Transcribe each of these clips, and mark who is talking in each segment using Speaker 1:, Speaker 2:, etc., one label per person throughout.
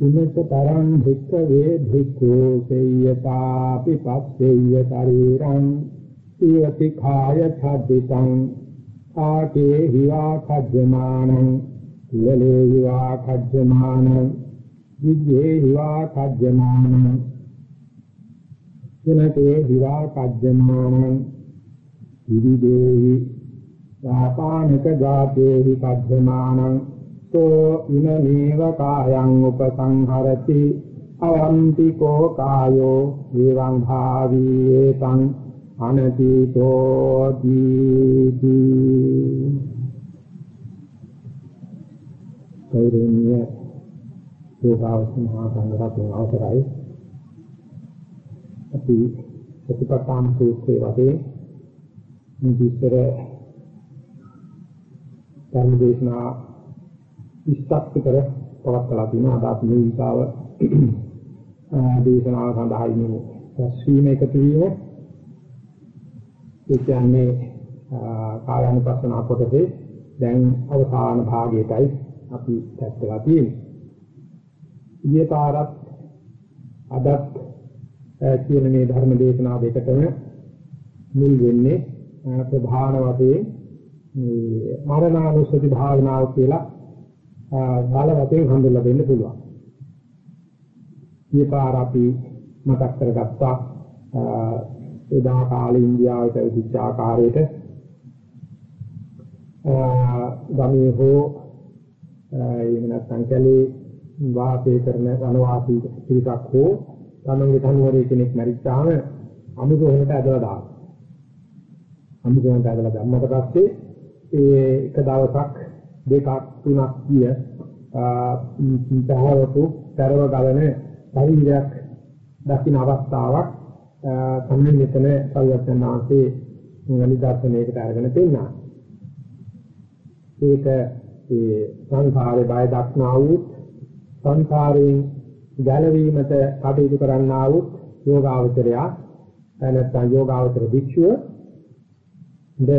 Speaker 1: උනස තරං භික්ඛවේ භික්ඛු සේයතාපි පස්සෙය්‍ය ශරීරං ඊවති කාය ඡද්දිතං ආකේ හිවා කජ්ජමානං කුලලේ හිවා කජ්ජමානං විජ්ජේ හිවා කජ්ජමානං සුනතේ හිවා කජ්ජමානං විවිදේහි වාපානක ජාතේහි කජ්ජමානං සෝ ඉනමේව කායං උපසංහරති. අවන්ති කෝ කායෝ විවං භාවී ඒතං අනතිතෝ දීති කෞරණ්‍ය යෝගාවස මහා සංඝරත්නයේ අවසරයි. අපි ප්‍රතිපත්තාම සූත්‍රයේ වශයෙන් මේ විස්තර ධර්ම දේශනා 20ක් විතර පවත්ලා තියෙනවා අද අපි මේ විසාව දේශනාව සඳහා ඉන්නේ රැස්වීම එකතු වීම. ඒ කියන්නේ කායानुපස්සන කොටසේ දැන් අවසාන භාගයටයි අපි පැත්තලා තියෙන්නේ. ඊයේ පාරත් අදත් කියන මේ ධර්ම දේශනාව දෙකටම මුල් වෙන්නේ ප්‍රධාන වශයෙන් මේ මරණානුස්සති භාවනාව කියලා බල වශයෙන් හඳුල්ලා දෙන්න පුළුවන්. ඊපාර අපි මතක් කරගත්තා එදා කාලේ ඉන්දියාවේ පැවිදිච්ච ආකාරයට ගමේ හෝ එහෙම නැත්නම් කැලේ වාසය කරන වනවාසී පිරිසක් හෝ තමන්ගේ තනුවරේ කෙනෙක් මැරිච්චාම අමුසොහලට ඇදලා දානවා. අමුසොහලට ඇදලා දැම්මට පස්සේ ඒ එක දවසක් දෙකක් තුනක් කිය පහවතු තරව ගලන ශරීරයක් දකින්න අවස්ථාවක් තමයි මෙතන සල්වත්නාංශේ නිදර්ශනයකට අරගෙන පෙන්නනවා. ඒක ඒ සංඛාරේ බය දක්නා වූ සංඛාරයෙන් ගැලවීමට කටයුතු කරන්නා වූ යෝගාවචරය නැත්නම් යෝගාවචර භික්ෂුව ද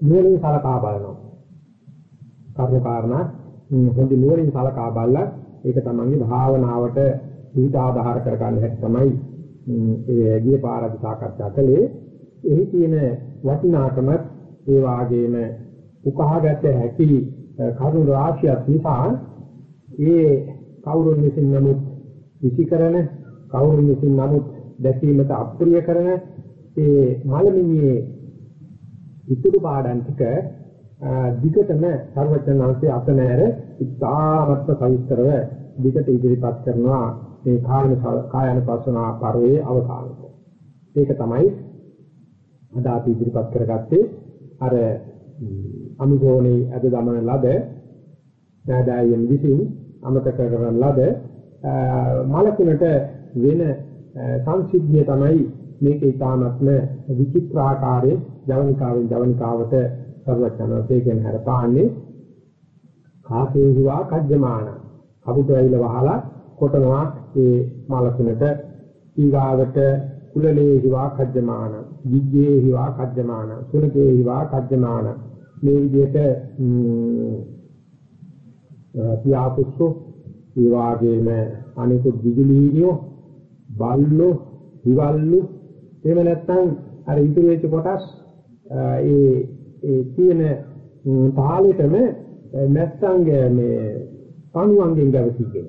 Speaker 1: නුවණින් සලකා බලනවා. කර්ම කාරණා හොඳ නුවණින් සලකා බලලා ඒක තමන්ගේ භාවනාවට පිට ආධාර කරගන්න හැටි තමයි ඒ ගිය පාරදී සාකච්ඡා කළේ. එහි තියෙන වටිනාකම ඒ වාගේම උකහාගත හැකි කරුණු රාශියක් නිසා ඒ කවුරුන් විසින් නමුත් විචිකරණ කවුරුන් විසින් නමුත් දැකීමට අප්‍රිය කරන ඒ මලමිණියේ ඉතුරු පාඩම් ටික දිගටම සර්වඥාන්සේ අතනෑර ඉතාමත්ම සවිස්තරව දිගට ඉදිරිපත් කරනවා මේ කායන කායනුපස්සනා පරිවේ අවසානය. ඒක තමයි අද අපි ඉදිරිපත් කරගත්තේ අර අනුගෝණේ අද ගමන ලද නෑදෑයන් විසින් අමතක කරන ලද මලකුණට වෙන සංසිද්ධිය තමයි මේක ඊටාත්ම විචිත්‍රාකාරයේ ජවනිකාවෙන් ජවනිකාවට සර්වඥාන්සේ කියන හැර පාන්නේ කාසේහිවා කජ්ජමාන කපුට ඇවිල වහලා කොටනවා ඒ මලකුණට ඊගාවට කුලලේහිවා කජ්ජමාන විජ්ජේහිවා කජ්ජමාන සුනකේහිවා කජ්ජමාන මේ විදිහට පියාපුස්සු ඒ වාගේම අනිකුත් විදුලීනියෝ බල්ලෝ හිවල්ලු එහෙම නැත්නම් අර ඉතුරු වෙච්ච කොටස් ඒ ඒ තියෙන තාලෙටම නැස්සංගේ මේ පණුවන්ගෙන් ගැවසීගෙන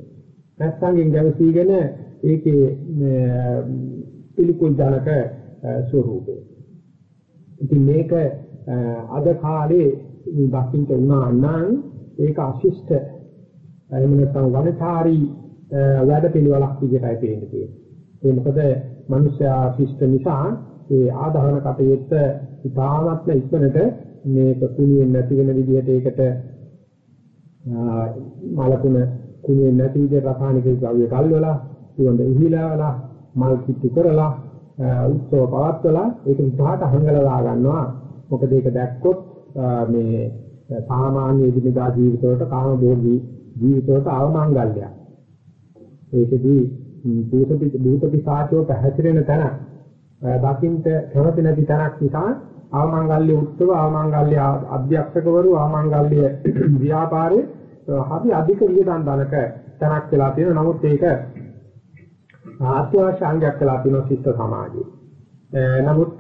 Speaker 1: නැස්සංගෙන් ගැවසීගෙන ඒකේ පිළිකුල් ජනක ස්වරූපය. ඉතින් මේක අද කාලේ දකින්න උනා නම් ඒක අශිෂ්ට එහෙම නැත්නම් වනචාරී වැඩ පිළිවෙලක් විදිහටයි පේන්නේ. ඒ මොකද මිනිස්යා ශිෂ්ට නිසා ඒ ආදාහන කටයුත්ත ඉතාමත්ම ඉක්මනට මේක කුණියෙන් නැති වෙන විදිහට ඒකට මලකුණ කුණියෙන් නැති විදිහට රසායනික ද්‍රව්‍ය කල්වලා සුවඳ ඉහිලාලා මල් කිට්ටු කරලා උත්සව පවත්වලා ඒක විපාක හංගලා ගන්නවා. මොකද ඒක දැක්කොත් මේ සාමාන්‍ය එදිනෙදා ජීවිතවලට කාම භෝගී ජීවිතවලට අවමංගල්‍යයක්. ඒකදී භූත භූත පිසාචෝ පැහැතිරෙන තැන දකින්ට කැමති නැති තැනක් නිසා අවමංගල්‍ය උත්සව අවමංගල්‍ය අධ්‍යක්ෂකවරු අවමංගල්‍ය ව්‍යාපාරේ හරි අධික වියදම් ධනක තැනක් වෙලා තියෙනවා. නමුත් ඒක අත්‍යවශ්‍ය අංගයක් වෙලා තියෙනවා ශිෂ්ට සමාජයේ. නමුත්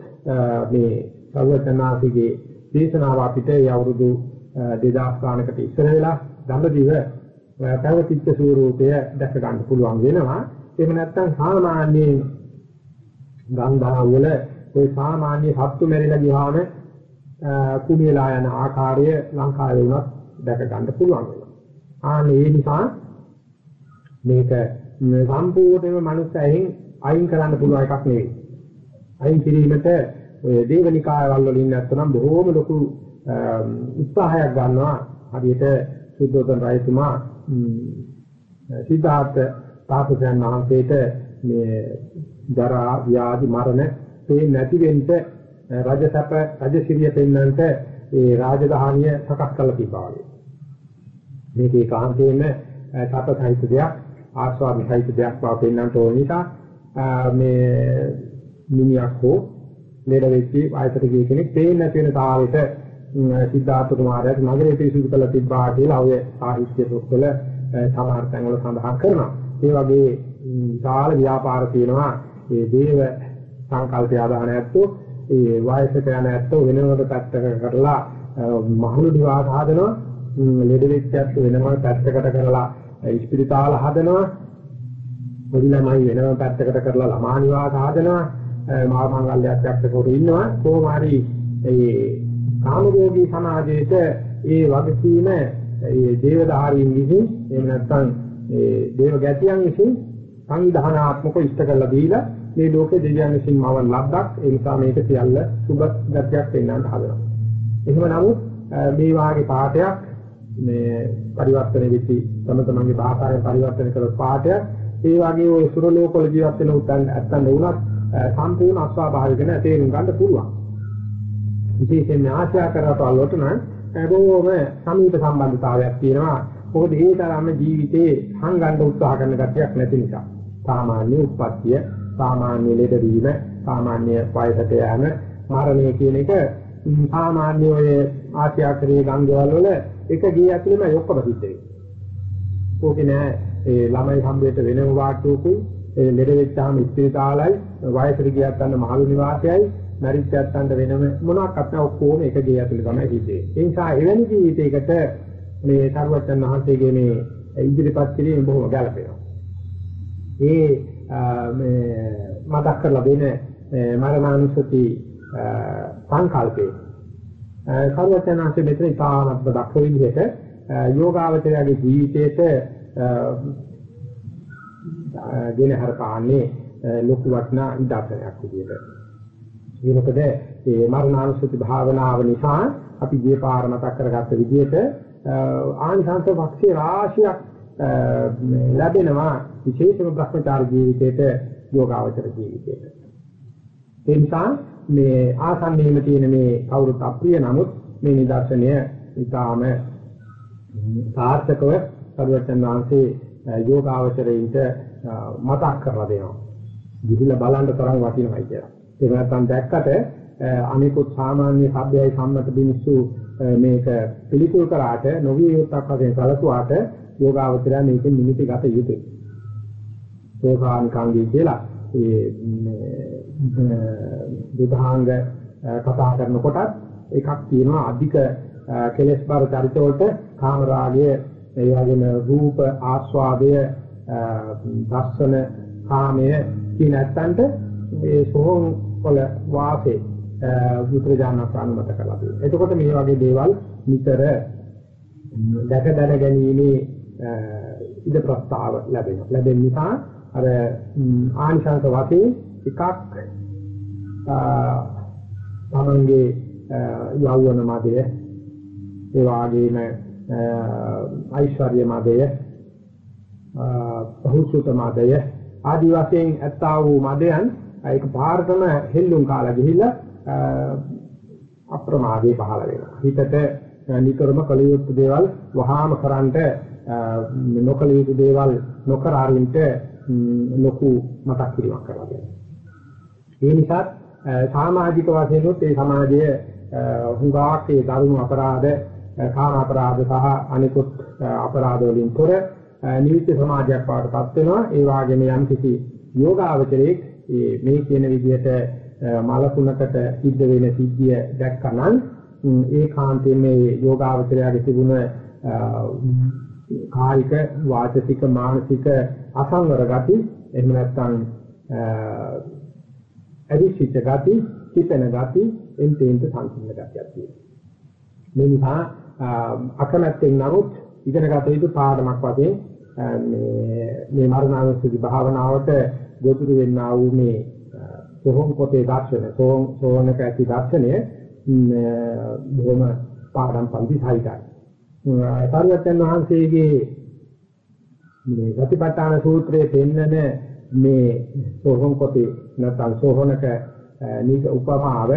Speaker 1: මේ සර්වඥාසිගේ දේශනාව අපිට ඒ අවුරුදු 2000 ගානකට ඉස්සර වෙලා දඹදිව පැවතිච්ච ස්වරූපය දැක ගන්න පුළුවන් වෙනවා. එහෙම නැත්නම් සාමාන්‍යයෙන් ගංගා වල ඒ සාමාන්‍ය සත්තු මෙරිලා ගියාම කුමියලා යන ආකාරය ලංකාවේ වුණත් දැක ගන්න පුළුවන් වෙනවා. ආනේ ඒ නිසා මේක සම්පූර්ණයෙන්ම මනුස්සයෙන් අයින් කරන්න පුළුවන් එකක් නෙවෙයි. අයින් කිරීමට ඔය දේවනිකායවල වලින් නැත්නම් බොහෝම ලොකු උත්සාහයක් ගන්නවා. හරියට සුද්ධෝදන රජතුමා සිද්ධාර්ථ තාපසයන් වහන්සේට මේ ජරා ව්‍යාධි මරණ මේ නැති වෙන්න රජසප රජසිරිය පෙන්වන්නට ඒ රාජධානිය සකස් කරලා තිබා වගේ. මේකේ කාන්තේම සපසහිත දෙයක් ආස්වාදිතයිත දෙයක් බව පෙන්වන්නට ඕන නිසා මේ මිනිහක් හෝ ලෙඩ වෙච්ච ආයතට ගිය කෙනෙක් පේන්නේ නැති වෙන තාලෙට සිද්ධාර්ථ කුමාරයාට නගරේ පිරිසිදු කරලා තිබ්බා කියලා ඔය සාහිත්‍ය පොත්වල සමහර තැන්වල සඳහන් කරනවා. ඒ වගේ විශාල ව්‍යාපාර තියෙනවා ඒ දේව සංකල්පය ආදාන ඇත්තෝ ඒ වයසට යන ඇත්තෝ වෙනවකට පැත්තක කරලා මහලු නිවාස හදනවා ලෙඩ වෙච්ච ඇත්තෝ වෙනම පැත්තකට කරලා ඉස්පිරිතාල හදනවා පොඩි ළමයි වෙනම පැත්තකට කරලා ළමා නිවාස හදනවා මහා මංගල්‍යයක් පැත්තකට ඉන්නවා කොහොම හරි ඒ කාමභෝගී සමාජයේට ඒ වගකීම ඒ දේවදාරීන් විසින් එහෙම නැත්නම් ඒ දේව ගැතියන් විසින් සංවිධානාත්මකව ඉෂ්ට කරලා දීලා මේ ලෝකේ දෙවියන් විසින් මවන් ලබ්ධක් ඒ නිසා මේක සියල්ල සුබ ගතියක් වෙන්නට හදනවා. එහෙම නමුත් මේ වාගේ පාඩයක් මේ පරිවර්තන වෙච්ච තම තමන්ගේ භාෂාවෙන් පරිවර්තන කළ පාඩයක් ඒ වගේ ඔය සුර ලෝකවල ජීවත් වෙන උත්තරන් නැත්තම් වුණත් සම්පූර්ණ අස්වාභාවික නැ තේරුම් ගන්න පුළුවන්. විශේෂයෙන් ආශා කරලා වලට නම් බොහොම සමීප සම්බන්ධතාවයක් තියෙනවා. මොකද ඒ තරම්ම ජීවිතේ හංගන්න උත්සාහ කරන ගැටියක් නැති නිසා. සාමාන්‍ය උප්පත්තිය, සාමාන්‍ය ලෙඩවීම, සාමාන්‍ය වයසට යෑම, මරණය කියන එක සාමාන්‍ය ඔය ආශ්‍යාකරයේ ගංගවල වල එක ගේ ඇතුළෙම ඔක්කොම සිද්ධ වෙනවා. ඕකේ නෑ ඒ ළමයි සම්බෙට වෙනම වාට්ටුවකුයි ඒ ලෙඩ වෙච්චාම ඉස්පිරිතාලයි වයසට ගියත් ගන්න මහලු නිවාසයයි මරිච්චත් ගන්න වෙනම මොනවාක්වත් නැහැ ඔක්කොම එක ගේ ඇතුළේ තමයි සිද්ධ වෙන්නේ. ඒ නිසා එවැනි ජීවිතයකට මේ සරුවචන් වහන්සේගේ මේ ඉදිරිපත් කිරීම බොහොම ගැළපෙනවා. ඒ මේ මතක් කරලා දෙන මරණානුසති සංකල්පේ සරුවචනාංශ මෙතන ඉතාමත් දක්ෂ විදිහට යෝගාවචරයේ ජීවිතේට ගෙන හරපාන්නේ ලොකු වටනා ඉදර්ශනයක් විදිහට. ඒ මොකද මේ මරණානුසති භාවනාව නිසා අපි ගිය පාර මතක් කරගත්ත විදිහට ආනිසංස වක්ෂේ රාශියක් ලැබෙනවා විශේෂම භ්‍රමචාර ජීවිතයට යෝගාවචර ජීවිතයට. ඒ නිසා මේ ආසන්නයේම තියෙන මේ කවුරුත් අප්‍රිය නමුත් මේ නිදර්ශනය ඉතාම සාර්ථකව සරුවචන් වහන්සේ යෝගාවචරයින්ට මතක් කරලා දෙනවා. ගිහිල්ලා බලන්න තරම් වටිනවයි කියලා. ඒක නැත්නම් දැක්කට අනිකුත් සාමාන්‍ය සભ્યයි සම්මත මිනිස්සු මේක පිළිකුල් කරාට නොවිය යුක්තක් වශයෙන් සැලකුවාට යෝගාවචරය මේකෙන් නිමිති ගත යුතුයි. සෝකානිකාංගී කියලා ඒ බුධාංග කතා කරනකොට එකක් තියෙනවා අධික කෙලස් බර චරිත වලට කාම රාගය ඒ වගේම රූප ආස්වාදය දස්සන කාමය කියන නැත්තන්ට ඒ සෝහන් වල වාසේ විප්‍රජානක අනුමත කරලා තියෙනවා. එතකොට මේ වගේ දේවල් නිතර දැක දැන ගැනීමේ ඉද ප්‍රස්තාව ලැබෙනවා. ලැබෙන නිසා අර ආනිසංස වශයෙන් එකක් තමන්ගේ යෞවන මදය ඒ වගේම ඓශ්වර්ය මදය බහුසුත මදය ආදි වශයෙන් ඇත්තා වූ මදයන් ඒක පාරතම හෙල්ලුම් කාලා ගිහිල්ලා අප්‍රමාදේ පහළ වෙනවා. හිතට නිතරම කල යුතු දේවල් වහාම කරන්ට නොකල යුතු දේවල් නොකර අරින්ට ලොකු මතක් කිරීමක් කරලා දෙනවා. ඒ නිසා සමාජික වශයෙන් උත් ඒ සමාජයේ හුඟාක් ඒ දරුණු අපරාධ කාම අපරාධ සහ අනිකුත් අපරාධ වලින් තොර නිවිත සමාජයක් වඩපත් වෙනවා ඒ වගේම යම් කිසි යෝගාවචරයේ මේ කියන විදිහට මලකුණකට සිද්ධ වෙන සිද්ධිය දැක්කනම් ඒ කාන්තේ මේ යෝගාවචරයේ තිබුණ කායික වාචික මානසික අසංවර ගති එහෙම නැත්නම් අදිශිත ගති හිතන ගති එන්ටෙන්ට සංකීර්ණ ගතියක් තියෙනවා මේ නිසා අකමැත්තෙන් නමුත් ඉගෙන ගත යුතු පාඩමක් වශයෙන් මේ මේ මරණානුස්සති භාවනාවට ගොදුරු වෙන්නා වූ මේ සෝහන් පොතේ දර්ශන සෝහන් සෝහනක ඇති දර්ශනය බොහොම පාඩම් පන්ති සහිතයි. සාරවත්යන් වහන්සේගේ මේ ගතිපට්ඨාන සූත්‍රයේ පෙන්නන මේ සෝහන් පොතේ නැත්නම් සෝහනක නීක උපමාව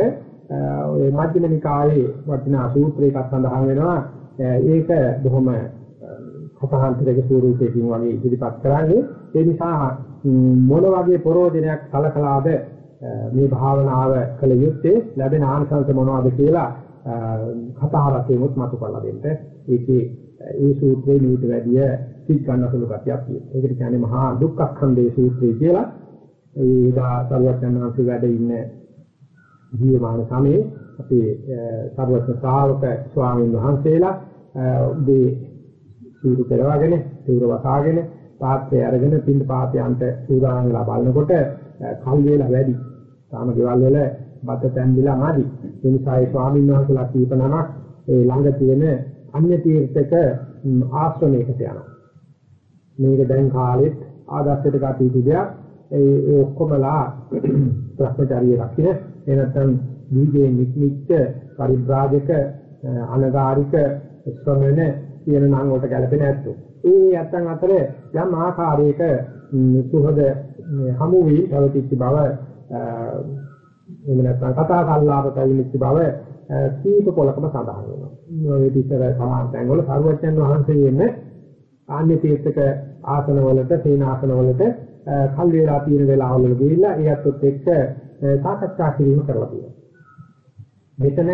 Speaker 1: ඔය මධ්‍යම නිකායේ වටිනා සූත්‍රයක සඳහන් වෙනවා. ඒක බොහොම කථාන්තරයක ස්වරූපයකින් වගේ ඉදිරිපත් කරන්නේ. ඒ නිසා මොන වගේ ප්‍රෝධනයක් කලකලාද මේ භාවනාව කළ යුත්තේ? ලැබෙන ආනිසංස මොනවද කියලා කතා රසෙමුත් මතු කරලා දෙන්න ඒකේ ඒ සූත්‍රේ නිවිත වැඩිය සිත් ගන්න සුළු කතියක් තියෙනවා ඒකට කියන්නේ මහා දුක්ඛඛණ්ඩේ සූත්‍රය කියලා ඒදා සර්වඥාන්සේ වැඩ ඉන්න ජීවමාන සමයේ අපේ සර්වඥ ශ්‍රාවක ස්වාමීන් වහන්සේලා උදේ සූරු පෙරවගෙන සූර වසාගෙන පාත්‍රය අරගෙන පින්න පාතයන්ට සූදානම් වෙලා බලනකොට කල් වේලා වැඩි. තාම ගෙවල් වල බත තැන්දිලා මාදි. ඒ නිසා ඒ ස්වාමීන් වහන්සේලා කීප නමක් ඒ ළඟ තියෙන අන්‍ය තීර්ථක ආශ්‍රමයකට යනවා. මේක දැන් කාලෙත් ආදර්ශයට ගත යුතු දෙයක්. ඒ ඔක්කොමලා භ්‍රමචාරිය රකින්න එනතන් දීගේ නික්මිච්ච පරිබ්‍රාජක අනගාരിക ශ්‍රමණ කියන නම් වලට ගැලපෙන ඇත්තෝ. ඒ ඇත්තන් අතර යම් ආකාරයක සුහද හමු වී පවතිච්ච බව එහෙම නැත්නම් කතා කල්ලාප පැවිලිච්ච බව කීප පොලකම සඳහන් වෙනවා. මේ විතර සමාන්තයන් වල සරුවච්චන් වහන්සේ වෙන්නේ ආන්‍ය තීර්ථක ආසන වලට තේන ආසන වලට කල් වේලා තියෙන වෙලාවල් වල ගිහිල්ලා ඒ අත්ත් එක්ක සාකච්ඡා කිරීම කරලා තියෙනවා. මෙතන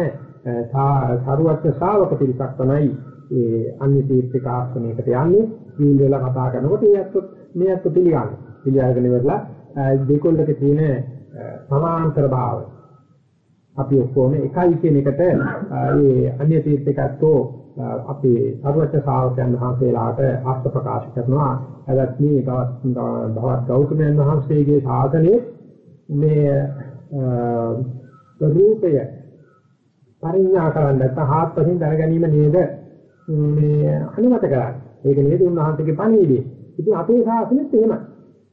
Speaker 1: සරුවච්ච ශ්‍රාවක පිරිසක් තමයි ඒ අන්‍ය තීර්ථක ආශ්‍රමයකට යන්නේ සීල් වෙලා කතා කරනකොට ඒ අත්ත් මේ අත්ත් පිළිගන්න. පිළිඅරගෙන ඉවරලා දෙකොල්ලක තියෙන සමාන්තර භාවය අපි ඔක්කොම එකයි කියන එකට ඒ අන්‍ය තීර්ථකත්වෝ අපේ සර්වච්ඡ ශ්‍රාවකයන් වහන්සේලාට අර්ථ ප්‍රකාශ කරනවා එවත් මේ භවත් ගෞතමයන් වහන්සේගේ සාසනයේ මේ රූපය පරිඥා කරන්න නැත්නම් හාත්පසින් දැනගැනීම නේද මේ අනුමත කරන්නේ. ඒක නේද උන්වහන්සේගේ පණිවිඩය. ඉතින් අපේ ශාසනයත් එහෙමයි.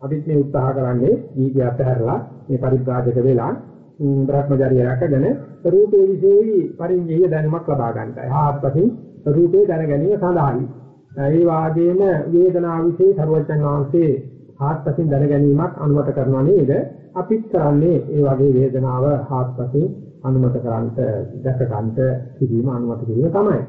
Speaker 1: අපිත් මේ උත්සාහ කරන්නේ නීති අත්හැරලා මේ පරිබ්‍රාජක වෙලා බ්‍රහ්මචර්ය රැකගෙන රූපේ විශේෂයි පරිඤ්ඤය දැනුමක් ලබා ගන්නයි. ආත්පසින් රූපේ දැන ගැනීම සඳහායි. ඒ වාගේම වේදනාව විශේෂ සර්වඥාන් වහන්සේ ආත්පසින් දැන ගැනීමක් අනුමත කරනවා නේද? අපිත් කරන්නේ ඒ වගේ වේදනාව ආත්පසින් අනුමත කරන්ට දැක ගන්නට කිරීම අනුමත කිරීම තමයි.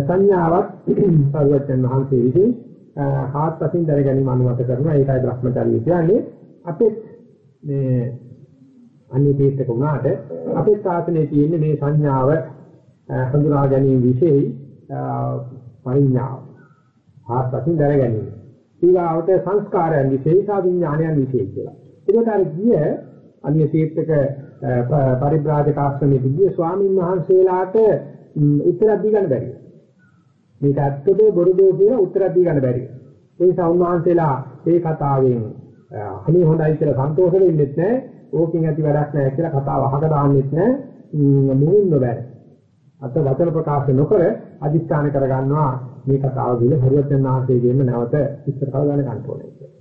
Speaker 1: සංඥාවක් සර්වඥාන් වහන්සේ විසින් ආත්පසින් දැන ගැනීම අනුමත කරනවා. ඒකයි බ්‍රහ්මචර්ය කියන්නේ. අපිත් මේ අන්‍ය තීර්ථක වුණාට අපේ ශාසනයේ තියෙන මේ සංඥාව හඳුනා ගැනීම විශේෂයි පරිඥාව. ආත්පසින් දැන ගැනීම. ඊගාවට සංස්කාරයන් විශේෂා විඥානයන් විශේෂ කියලා. ඒකට අර ගිය අන්‍ය තීර්ථක පරිබ්‍රාජක ආශ්‍රමයේ ගිය ස්වාමීන් වහන්සේලාට උත්තර දී ගන්න බැරි. මේක ඇත්තද බොරුද කියලා උත්තර දී ගන්න බැරි. ඒ නිසා උන්වහන්සේලා ඒ කතාවෙන් අනේ හොඳයි කියලා සන්තෝෂ වෙන්නෙත් නැහැ. ඕකෙන් ඇති වැඩක් නැහැ කියලා කතාව අහක දාන්නෙත් නැහැ. මුලින්ම බැහැ. අත වචන ප්‍රකාශ නොකර අදිස්ථාන කරගන්නවා මේ කතාව දින හරියටම ආශේගෙන්න නැවත ඉස්සර කල් ගන්න ගන්න ඕනේ කියලා.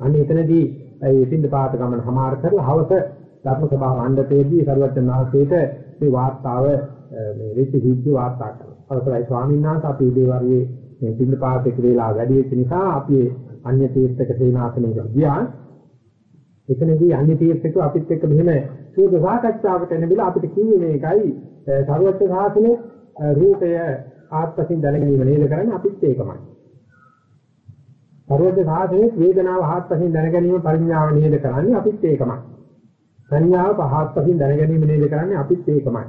Speaker 1: අන්න එතනදී ඒ සින්ද පාත ගමන හමාර කරලා හවස ධර්ම සභාව අණ්ඩතේදී සරුවචන ආශේට මේ වාර්තාව මේ වෙච්ච සිද්ධි වාර්තා කරනවා. අවසරයි ස්වාමීන් වහන්සේ අපි උදේ වරුවේ මේ සින්ද පාතේ වේලා වැඩි වෙච්ච නිසා අපි අන්‍ය තීර්ථක සේනාසනයකට ගියා. එතනදී අන්‍ය තීර්ථක අපිත් එක්ක මෙහෙම සූද සාකච්ඡාවකට එන බිල අපිට කිව්වේ මේකයි සර්වත්‍ය සාසනේ රූපය ආත්පසින් දැනගැනීම නේද කරන්නේ අපිත් ඒකමයි. සර්වත්‍ය සාසනේ වේදනාව ආත්පසින් දැනගැනීම පරිඥාව නේද කරන්නේ අපිත් ඒකමයි. සංඥාව පහත්පසින් දැනගැනීම නේද කරන්නේ අපිත් ඒකමයි.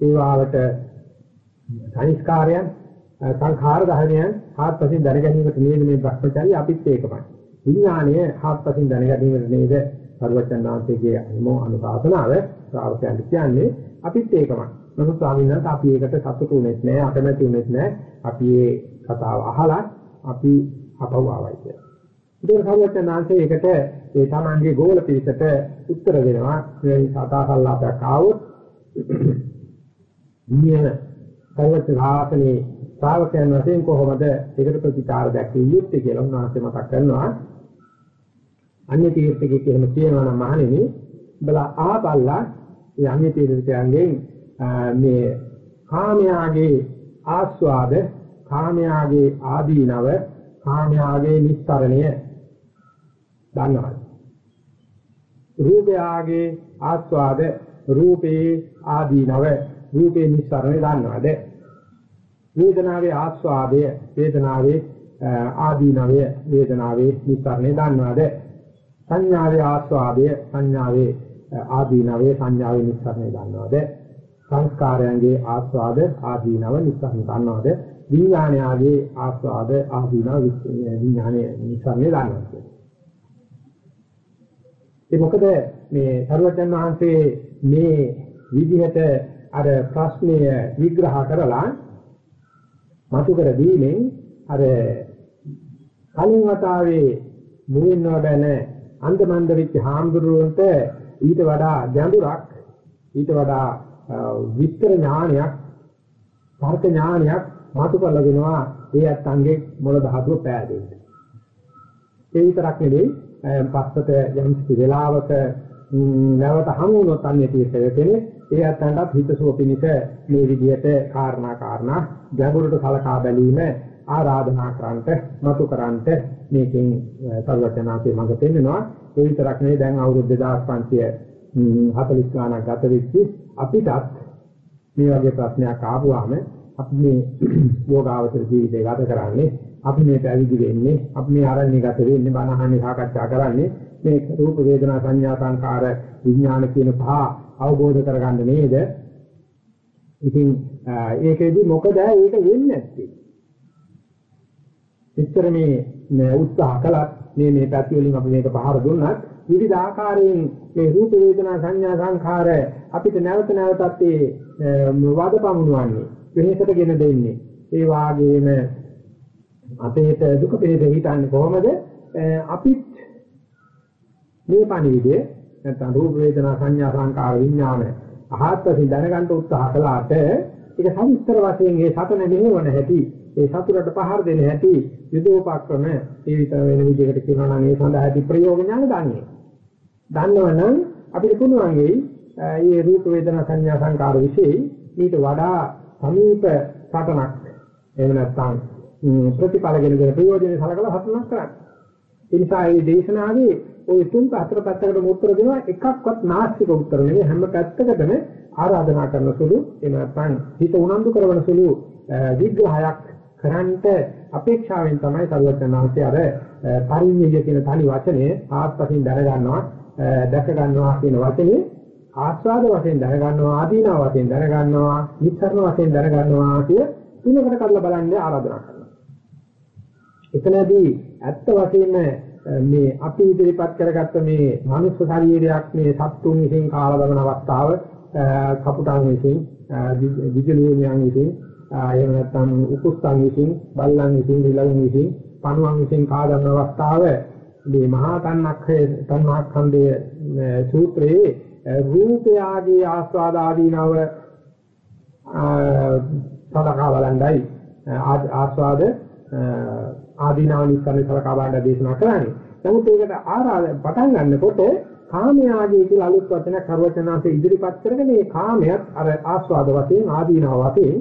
Speaker 1: ඒ වාවට සංස්කාරයන් සංඛාර ධර්මයන් හාත්පසින් දැනගැනීමට නේද මේ භ්‍රමචර්ය අපිත් ඒකමයි. විඥාණය හාත්පසින් දැනගැනීමට නේද සර්වචන්නාන්තයේ මො අනුශාසනාව ශ්‍රාවකයන්ට කියන්නේ අපිත් ඒකමයි. නමුත් ස්වාමීන් වහන්සේ අපි ඒකට සතුටු වෙන්නේ නැහැ, අකමැති වෙන්නේ නැහැ. අපි මේ කතාව අහලා අපි අපව ආවයි කියලා. ඉතින් සර්වචන්නාන්තයේ ඒකට ඒ තමන්ගේ ගෝල පිළිසට උත්තර දෙනවා. මේ සතා සල්ලාපයක් ආවොත් නියම සර්වච සාසනේ ශ්‍රාවකයන් වශයෙන් කොහොමද ඒකට ප්‍රතිචාර දැක්විය යුත්තේ කියලා උන්වහන්සේ මතක් කරනවා. අන්‍ය තීර්ථකෙක් එහෙම කියනවා නම් මහණෙනි බලා ආපල්ලා මේ අන්‍ය තීර්ථකයන්ගෙන් මේ කාමයාගේ ආස්වාද කාමයාගේ ආදීනව කාමයාගේ නිස්තරණය දන්නවා. රූපයාගේ ආස්වාද රූපේ ආදීනව රූපේ නිස්සරණය දන්නවද? වේදනාවේ ආස්වාදය වේදනාවේ ආදීනවය වේදනාවේ නිස්සරණය දන්නවද? සංඥාවේ ආස්වාදය සංඥාවේ ආදීනවය සංඥාවේ නිස්සරණය දන්නවද? සංස්කාරයන්ගේ ආස්වාද ආදීනව නිස්සරණය දන්නවද? විඥානයාගේ ආස්වාද ආදීනව විඥානයේ නිස්සරණය දන්නවද? ඒ මොකද මේ සරුවචන් වහන්සේ මේ විදිහට අර ප්‍රශ්නය විග්‍රහ කරලා මතු කර දීමෙන් අර කලින් වතාවේ මුලින්ම බැන අන්දමන්ද වෙච්ච හාමුදුරුවන්ට ඊට වඩා ගැඹුරක් ඊට වඩා විස්තර ඥානයක් තර්ක ඥානයක් මතු කරලා දෙනවා ඒ අත්ංගේ මොළ ධාතුව පෑදෙන්න. ඒ විතරක් නෙවෙයි පස්සට යම් කිසි වෙලාවක නැවත හමු වුණොත් අන්නේ තීර්ථකෙනේ ඒ අතන්ටත් හිතසුව පිණිස මේ විදිහට කාරණා කාරණා ගැඹුරට කලකා බැලීම ආරාධනා කරන්ට මතු කරන්ට මේකෙන් සර්වඥාන්සේ මඟ පෙන්නනවා. ඒ විතරක් නෙවෙයි දැන් අවුරුදු 2540 ගානක් ගත වෙච්ච අපිටත් මේ වගේ ප්‍රශ්නයක් ආවම අපි මේ යෝගාවචර ජීවිතය ගත කරන්නේ අපි මේ පැවිදි වෙන්නේ අපි මේ ආරණ්‍යගත වෙන්නේ බණ අහන්නේ සාකච්ඡා කරන්නේ මේ රූප වේදනා සංඥා සංකාර විඥාන කියන පහ අවබෝධ කරගන්න නේද? ඉතින් ඒකෙදි මොකද ඒක වෙන්නේ නැත්තේ? ඉතර මේ උත්සාහ කළත් මේ මේ පැති වලින් අපි මේක පහර දුන්නත් විවිධ ආකාරයෙන් මේ රූප වේදනා සංඥා සංඛාර අපිට නැවත නැවතත් ඒ වදපමුණුවන්නේ වෙනසටගෙන දෙන්නේ. ඒ වාගේම අපේට දුක පිළිද හිතන්නේ කොහොමද? අපිත් මේ පණිවිඩය නැත්නම් රූප වේදනා සංඥා සංකාර විඥාන අහත්පසින් දැනගන්න උත්සාහ කළාට ඒක සවිස්තර වශයෙන් ඒ සතන මෙහෙවන හැටි ඒ සතුරට පහර දෙන හැටි යුදෝපක්‍රම ඒ විතර වෙන විදිහකට කියනවා නම් ඒ සඳහා ඇති ප්‍රයෝග ඥාන දන්නේ. දන්නවනම් අපිට පුළුවන් වෙයි මේ රූප වේදනා සංඥා සංකාර વિશે ඊට වඩා සමීප සටනක් එහෙම නැත්නම් ප්‍රතිඵලගෙන දෙන ප්‍රයෝජනෙ සලකලා හසුනක් කරන්නේ. ඒ නිසා මේ දේශනාවේ ওই තුන් හතර පැත්තකට උත්තර දෙනවා. එකක්වත් නාස්තික උත්තර නෙවෙයි හැම පැත්තකටම ආරාධනා කරන සුළු එහෙම නැත්නම් හිත උනන්දු කරන සුළු විග්‍රහයක් කරන්ට අපේක්ෂාවෙන් තමයි සර්වඥාන්සේ අර පරිඤ්ඤය කියන තනි වචනේ ආත්පසින් දැනගන්නවා දැක ගන්නවා කියන වචනේ ආස්වාද වශයෙන් දැනගන්නවා ආදීනා වශයෙන් දැනගන්නවා නිස්සරණ වශයෙන් දැනගන්නවා කිය තුනකට කඩලා බලන්න ආරාධනා කරනවා. එතනදී ඇත්ත වශයෙන්ම මේ අපි ඉදිරිපත් කරගත්ත මේ මනුස්ස ශරීරයක් මේ සත්තුන් විසින් කාලා දමන අවස්ථාව කපුටන් විසින් විජලෝනියන් විසින් එහෙම නැත්නම් උකුස්සන් විසින් බල්ලන් විසින් විලන් විසින් පණුවන් විසින් කා ගන්න අවස්ථාව මේ මහා තන්නක්ඛේ තන්මාඛණ්ඩයේ සූත්‍රයේ රූපයාගේ ආස්වාද ආදීනව සලකා බලන්නයි. ආස්වාද ආදීනානිස්සන සලකා බලන්න දේශනා කරන්නේ. නමුත් ඒකට ආරාධ පටන් ගන්නකොට කාමයාගේ කියලා අලුත් වචනයක් කරවචනාංශේ ඉදිරිපත් කරගෙන මේ කාමයක් අර ආස්වාද වශයෙන් ආදීනාව වශයෙන්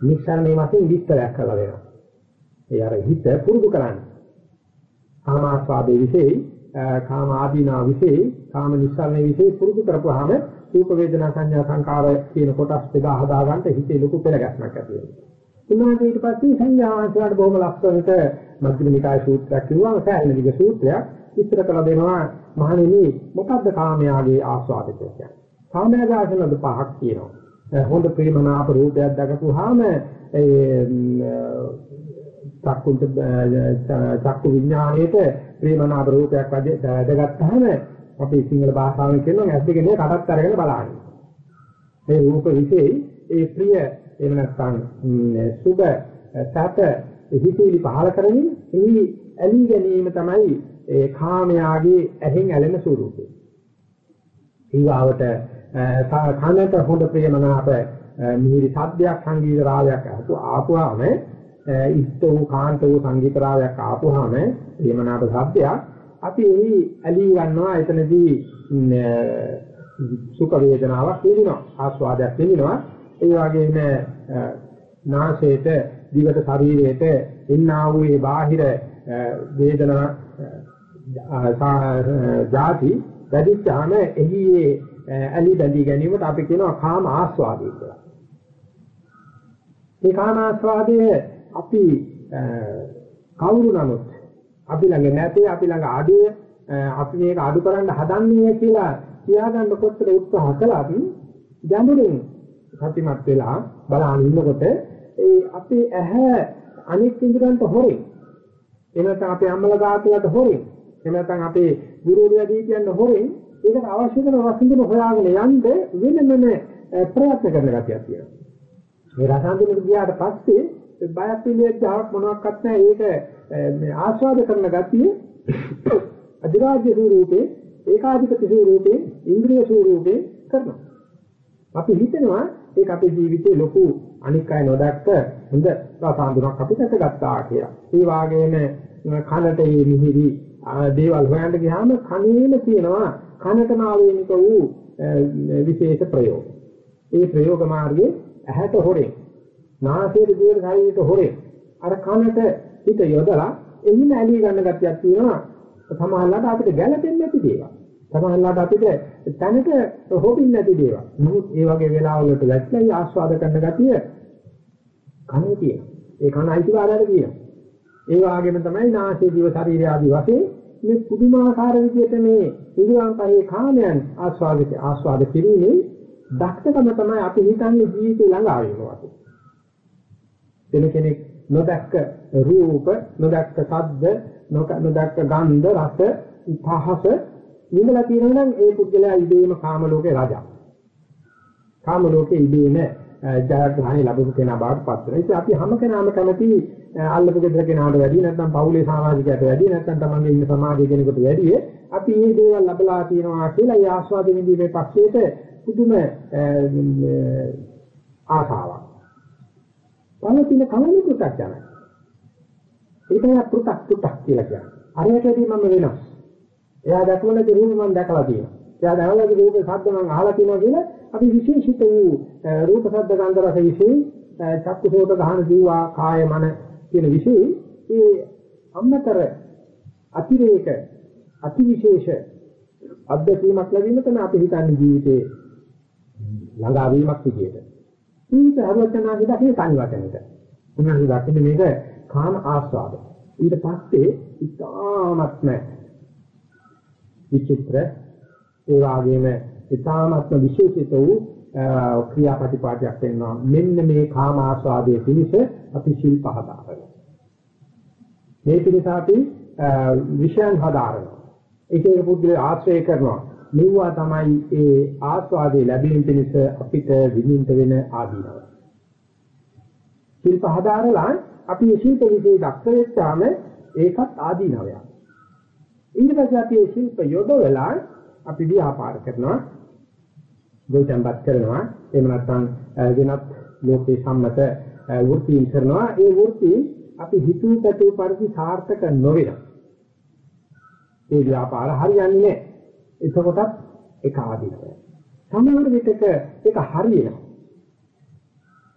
Speaker 1: නිස්සාරණේ වශයෙන් විස්තරයක් කරලා දෙනවා. ඒ අර හිත පුරුදු කරන්නේ. කාම ආස්වාදයේ විශේෂයි කාම ආදීනා විශේෂයි කාම නිස්සාරණයේ විශේෂයි පුරුදු කරපුවාම රූප වේදනා සංඥා සංකාර කියන කොටස් දෙක හදා ගන්නට හිතේ ලොකු පෙරගැස්මක් ඇති වෙනවා. උනාට ඊට පස්සේ සංඥාවන්ට බොහොම ලක්ෂණයට මධ්‍යම නිකාය සූත්‍රයක් කිව්වම සෑහෙන විදිහ සූත්‍රයක් විස්තර කළ දෙනවා මහණෙනි මොකද්ද කාමයාගේ ආස්වාදකය කියන්නේ. කාමයාගේ ආසනද පහක් තියෙනවා. හොඳ ප්‍රේමනාප රූපයක් දැකපුවාම ඒ චක්කුන්ට චක්කු විඥාණයට ප්‍රේමනාප රූපයක් වැදගත්තාම අපි සිංහල භාෂාවෙන් කියනවා ඇස් දෙකේ නේ කඩත් අරගෙන බලන්නේ. මේ රූප විශේෂයි ඒ ප්‍රිය එහෙම නැත්නම් සුබ සත හිතේලි පහල කරමින් එහි ඇලී ගැනීම තමයි ඒ කාමයාගේ ඇහෙන් ඇලෙන ස්වરૂපය. ඊගාවට කනට හොඳ ප්‍රියමනාප මිහිරි සද්දයක් සංගීත රාගයක් ආපුවාම ඉෂ්ට වූ කාන්ත වූ සංගීත රාගයක් ආපුවාම ප්‍රියමනාප සද්දයක් අපි එහි ඇලී ගන්නවා. එතනදී සුඛ වේදනාවක් විඳිනවා. ආස්වාදයක් විඳිනවා. ඒ වගේම නාසයට දිවට ශරීරයට එන්නා වූ ඒ බාහිර වේදනා ಜಾති වැඩිච්චාම එහි ඇලි බැඳී ගැනීමට අපි කියනවා කාම ආස්වාදය කියලා. මේ කාම ආස්වාදයේ අපි කවුරු නමුත් අපි ළඟ නැතේ අපි ළඟ අඩුවේ අපි මේක අඩු කරන්න හදන්නේ කියලා කියාගන්න කොච්චර උත්සාහ කළත් ගැඹුරින් සතිමත් වෙලා බලන ඉන්නකොට ඒ අපේ ඇහැ අනිත් ඉන්ද්‍රයන්ට හොරේ එනත අපේ අම්මලා ගාතුලට හොරේ එනතන් අපේ ගුරුවරයා දී කියන්න හොරේ ඒකට අවශ්‍ය කරන රසින්දුන හොයාගෙන යන්න වෙනම ප්‍රයත්න කරන ගතියක් තියෙනවා. මේ රසාඳුනට ගියාට පස්සේ බයක් පිළිවෙච්චාවක් මොනවත් නැහැ. ඒක මේ ආස්වාද කරන ගතිය අධිරාජ්‍ය ස්වරූපේ ඒකාධිපති ස්වරූපේ ඉන්ද්‍රිය ස්වරූපේ කරනවා. අපි හිතනවා ඒක අපේ ජීවිතේ ලොකු අනික් අය නොදැක්ක හොඳ රසාඳුනක් අපි දැකගත්තා කියලා. ඒ වාගේම කනට මේ මිහිරි දේවල් හොයන්න ගියාම කනේම තියෙනවා කනටම ආවේනික වූ විශේෂ ප්‍රයෝග. ඒ ප්‍රයෝග මාර්ගයේ ඇහැට හොරේ, නාසයට දිවට ශරීරයට හොරේ. අර කනට හිත යොදලා එහිම ඇලී ගන්න ගැටියක් තියෙනවා. සමහරවිට අපිට ගැළපෙන්නේ නැති දේවල්. සමහරවිට අපිට තැනක හොබින් නැති දේවල්. නමුත් ඒ වගේ වෙලාවලට වැටලා ආස්වාද කරන ගතිය කනේ තියෙනවා. ඒ කන අයිතිවාරයට කියනවා. ඒ වගේම තමයි නාසයේ දිව ශරීරය ආදී වශයෙන් මේ පුදුමාකාර විදිහට මේ ඉරියව් පහේ කාමයන් ආස්වාදිත ආස්වාද කිරීමේ දක්ෂකම තමයි අපි හිතන්නේ ජීවිතේ ළඟා වෙනවා. දෙන කෙනෙක් නොදැක්ක රූප, නොදැක්ක ශබ්ද, නොදැක්ක ගන්ධ, රස, පහස නිමලා තියෙනවා නම් ඒ පුද්ගලයා ඉබේම කාම ලෝකේ රජා. කාම ලෝකේ ඉබේම ජයග්‍රහණය ලැබුණු කෙනා බවට පත් වෙනවා. ඉතින් අපි හැම කෙනාම කැමති අල්ලපු ගෙදර කෙනාට වැඩි නැත්නම් පවුලේ සමාජිකයට වැඩි නැත්නම් තමන්ගේ ඉන්න සමාජයේ කෙනෙකුට වැඩි අපි මේ දේවල් ලැබලා තියෙනවා කියලා ඒ ආස්වාද විඳීමේ පක්ෂයට පුදුම ආසාවක්. පළතින කවුරු පුතක් යනවා. ඒකයි පුතක් පුතක් කියලා කියන්නේ. අරයටදී මම වෙනස්. එයා දැකලා නැති රූප මම දැකලා තියෙනවා. එයා දැකලා නැති රූපේ ශබ්ද මම අහලා තියෙනවා කියලා අපි විශේෂිත වූ රූප ශබ්ද ගන්ධ රස විශේෂ චක්කුසෝත ගහන ජීවා කාය මන කියන විශේෂ ඒ අම්මතර අතිරේක අතිවිශේෂ අද්දීමක් ලැබීම තමයි අපි හිතන්නේ ජීවිතේ ළඟා වීමක් විදියට. ඊට හරවචනාගේ දකින සංවචනෙට. උන්වහන්සේ දකින්නේ මේක කාම ආස්වාද. ඊට පස්සේ ඉතාමත්ම විචිත්‍ර ඒ වගේම ඊ타ත්ම විශේෂිත වූ ක්‍රියාපටිපාටියක් වෙනවා. මෙන්න මේ කාම ආස්වාදයේ පිණිස අපි ශිල්ප හදාගන්නවා මේ පිණිස අපි විෂයන් හදාරනවා එක එක පුද්ගල ආශ්‍රය කරනවා. මෙවුවා තමයි ඒ ආස්වාදයේ ලැබීම පිණිස අපිට විඳින්න වෙන ආදීනව. ශිල්ප හදාරලා අපි මේ ශිල්ප විෂය දක්ෂ වෙච්චාම ඒකත් ආදීනවයක්. ඊට පස්සේ අපි මේ ශිල්ප යොදවලා අපි ව්‍යාපාර කරනවා ගොඩනගපත් කරනවා. එහෙම නැත්නම් වෙනත් ලෝකේ සම්මත වෘත්තීන් කරනවා. ඒ වෘත්ති අපි හිතුව පැතුව පරිදි සාර්ථක නොවෙන ඒ ව්‍යාපාර හරියන්නේ නැහැ. එතකොටත් ඒක ආදීනවයි. සමහර විටක ඒක හරියනවා.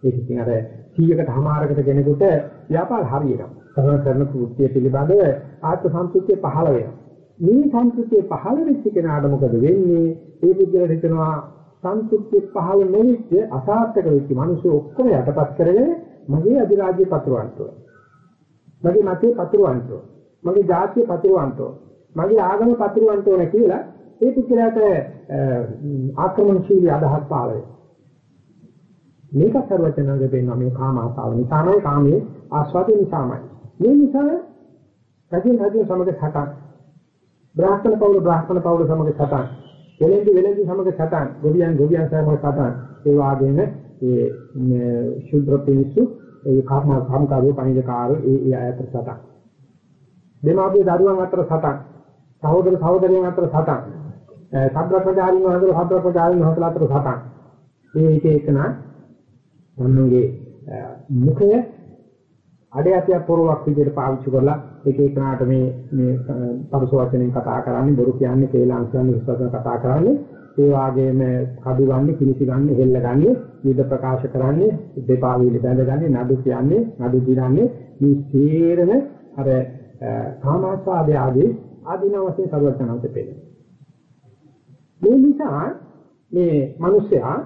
Speaker 1: ඒක ඉතින් අර 100කට හමාරකට කෙනෙකුට ව්‍යාපාර හරියනවා. කරන කරන කෘත්‍ය පිළිබඳව ආත්ම සම්පූර්තිය පහළ වෙනවා. මේ සම්පූර්තිය පහළ වෙච්ච කෙනාට මොකද වෙන්නේ? ඒ විදිහට හිතනවා සම්පූර්තිය පහළ නොවිච්ච අසාර්ථක වෙච්ච මිනිස්සු ඔක්කොම යටපත් කරගෙන මගේ අධිරාජ්‍ය පතුරවන්තෝ. මගේ මතේ පතුරවන්තෝ. මගේ ජාතිය පතුරවන්තෝ. මගේ ආගම පතුරවන්තෝ නේ කියලා ඒ පුද්ගලයාට ආක්‍රමණශීලී අදහස් පාල වෙනවා. මේක සර්වචනංග දෙන්නා මේ කාම ආසාව නිසාමයි කාමයේ ආස්වාදේ නිසාමයි. මේ නිසා රජින් රජින් සමග සටන් බ්‍රාහ්මණ පවුල බ්‍රාහ්මණ පවුල සමග සටන්. වෙලෙන්දි වෙලෙන්දි සමග සටන්. ගොවියන් ගොවියන් සමග සටන්. ඒ වාගේම ඒ ශුද්‍ර පිනිසු ඒ කර්ම කම්කාරෝ පණිදකාරෝ ඒ ඒ අතර සටන්. දෙමාපිය දරුවන් අතර සටන්. සහෝදර සහෝදරයන් අතර සටන්. සබ්‍රපජාරින් වහන්සේලා සබ්‍රපජාරින් වහන්සේලා අතර සටන්. මේ එක එකනා මොන්නුගේ මුඛය අඩයතිය පොරවක් විදිහට පාවිච්චි කරලා එක එකනාට මේ මේ පරස වචනෙන් කතා කරන්නේ බොරු කියන්නේ කේලාං කියන්නේ විශ්වාසන කතා කරන්නේ. ඒ වාගේම කඩු ගන්න කිලිසි ගන්න හෙල්ල ගන්න විද ප්‍රකාශ කරන්නේ දෙපා වේලි බැඳ ගන්න නඩු කියන්නේ නඩු දිනන්නේ. මේ සීරම අර කාමාස්වාදය ආදී ආදීන වශයෙන් සර්වඥාන්ත පෙන්නන මේ නිසා මේ මිනිස්සයා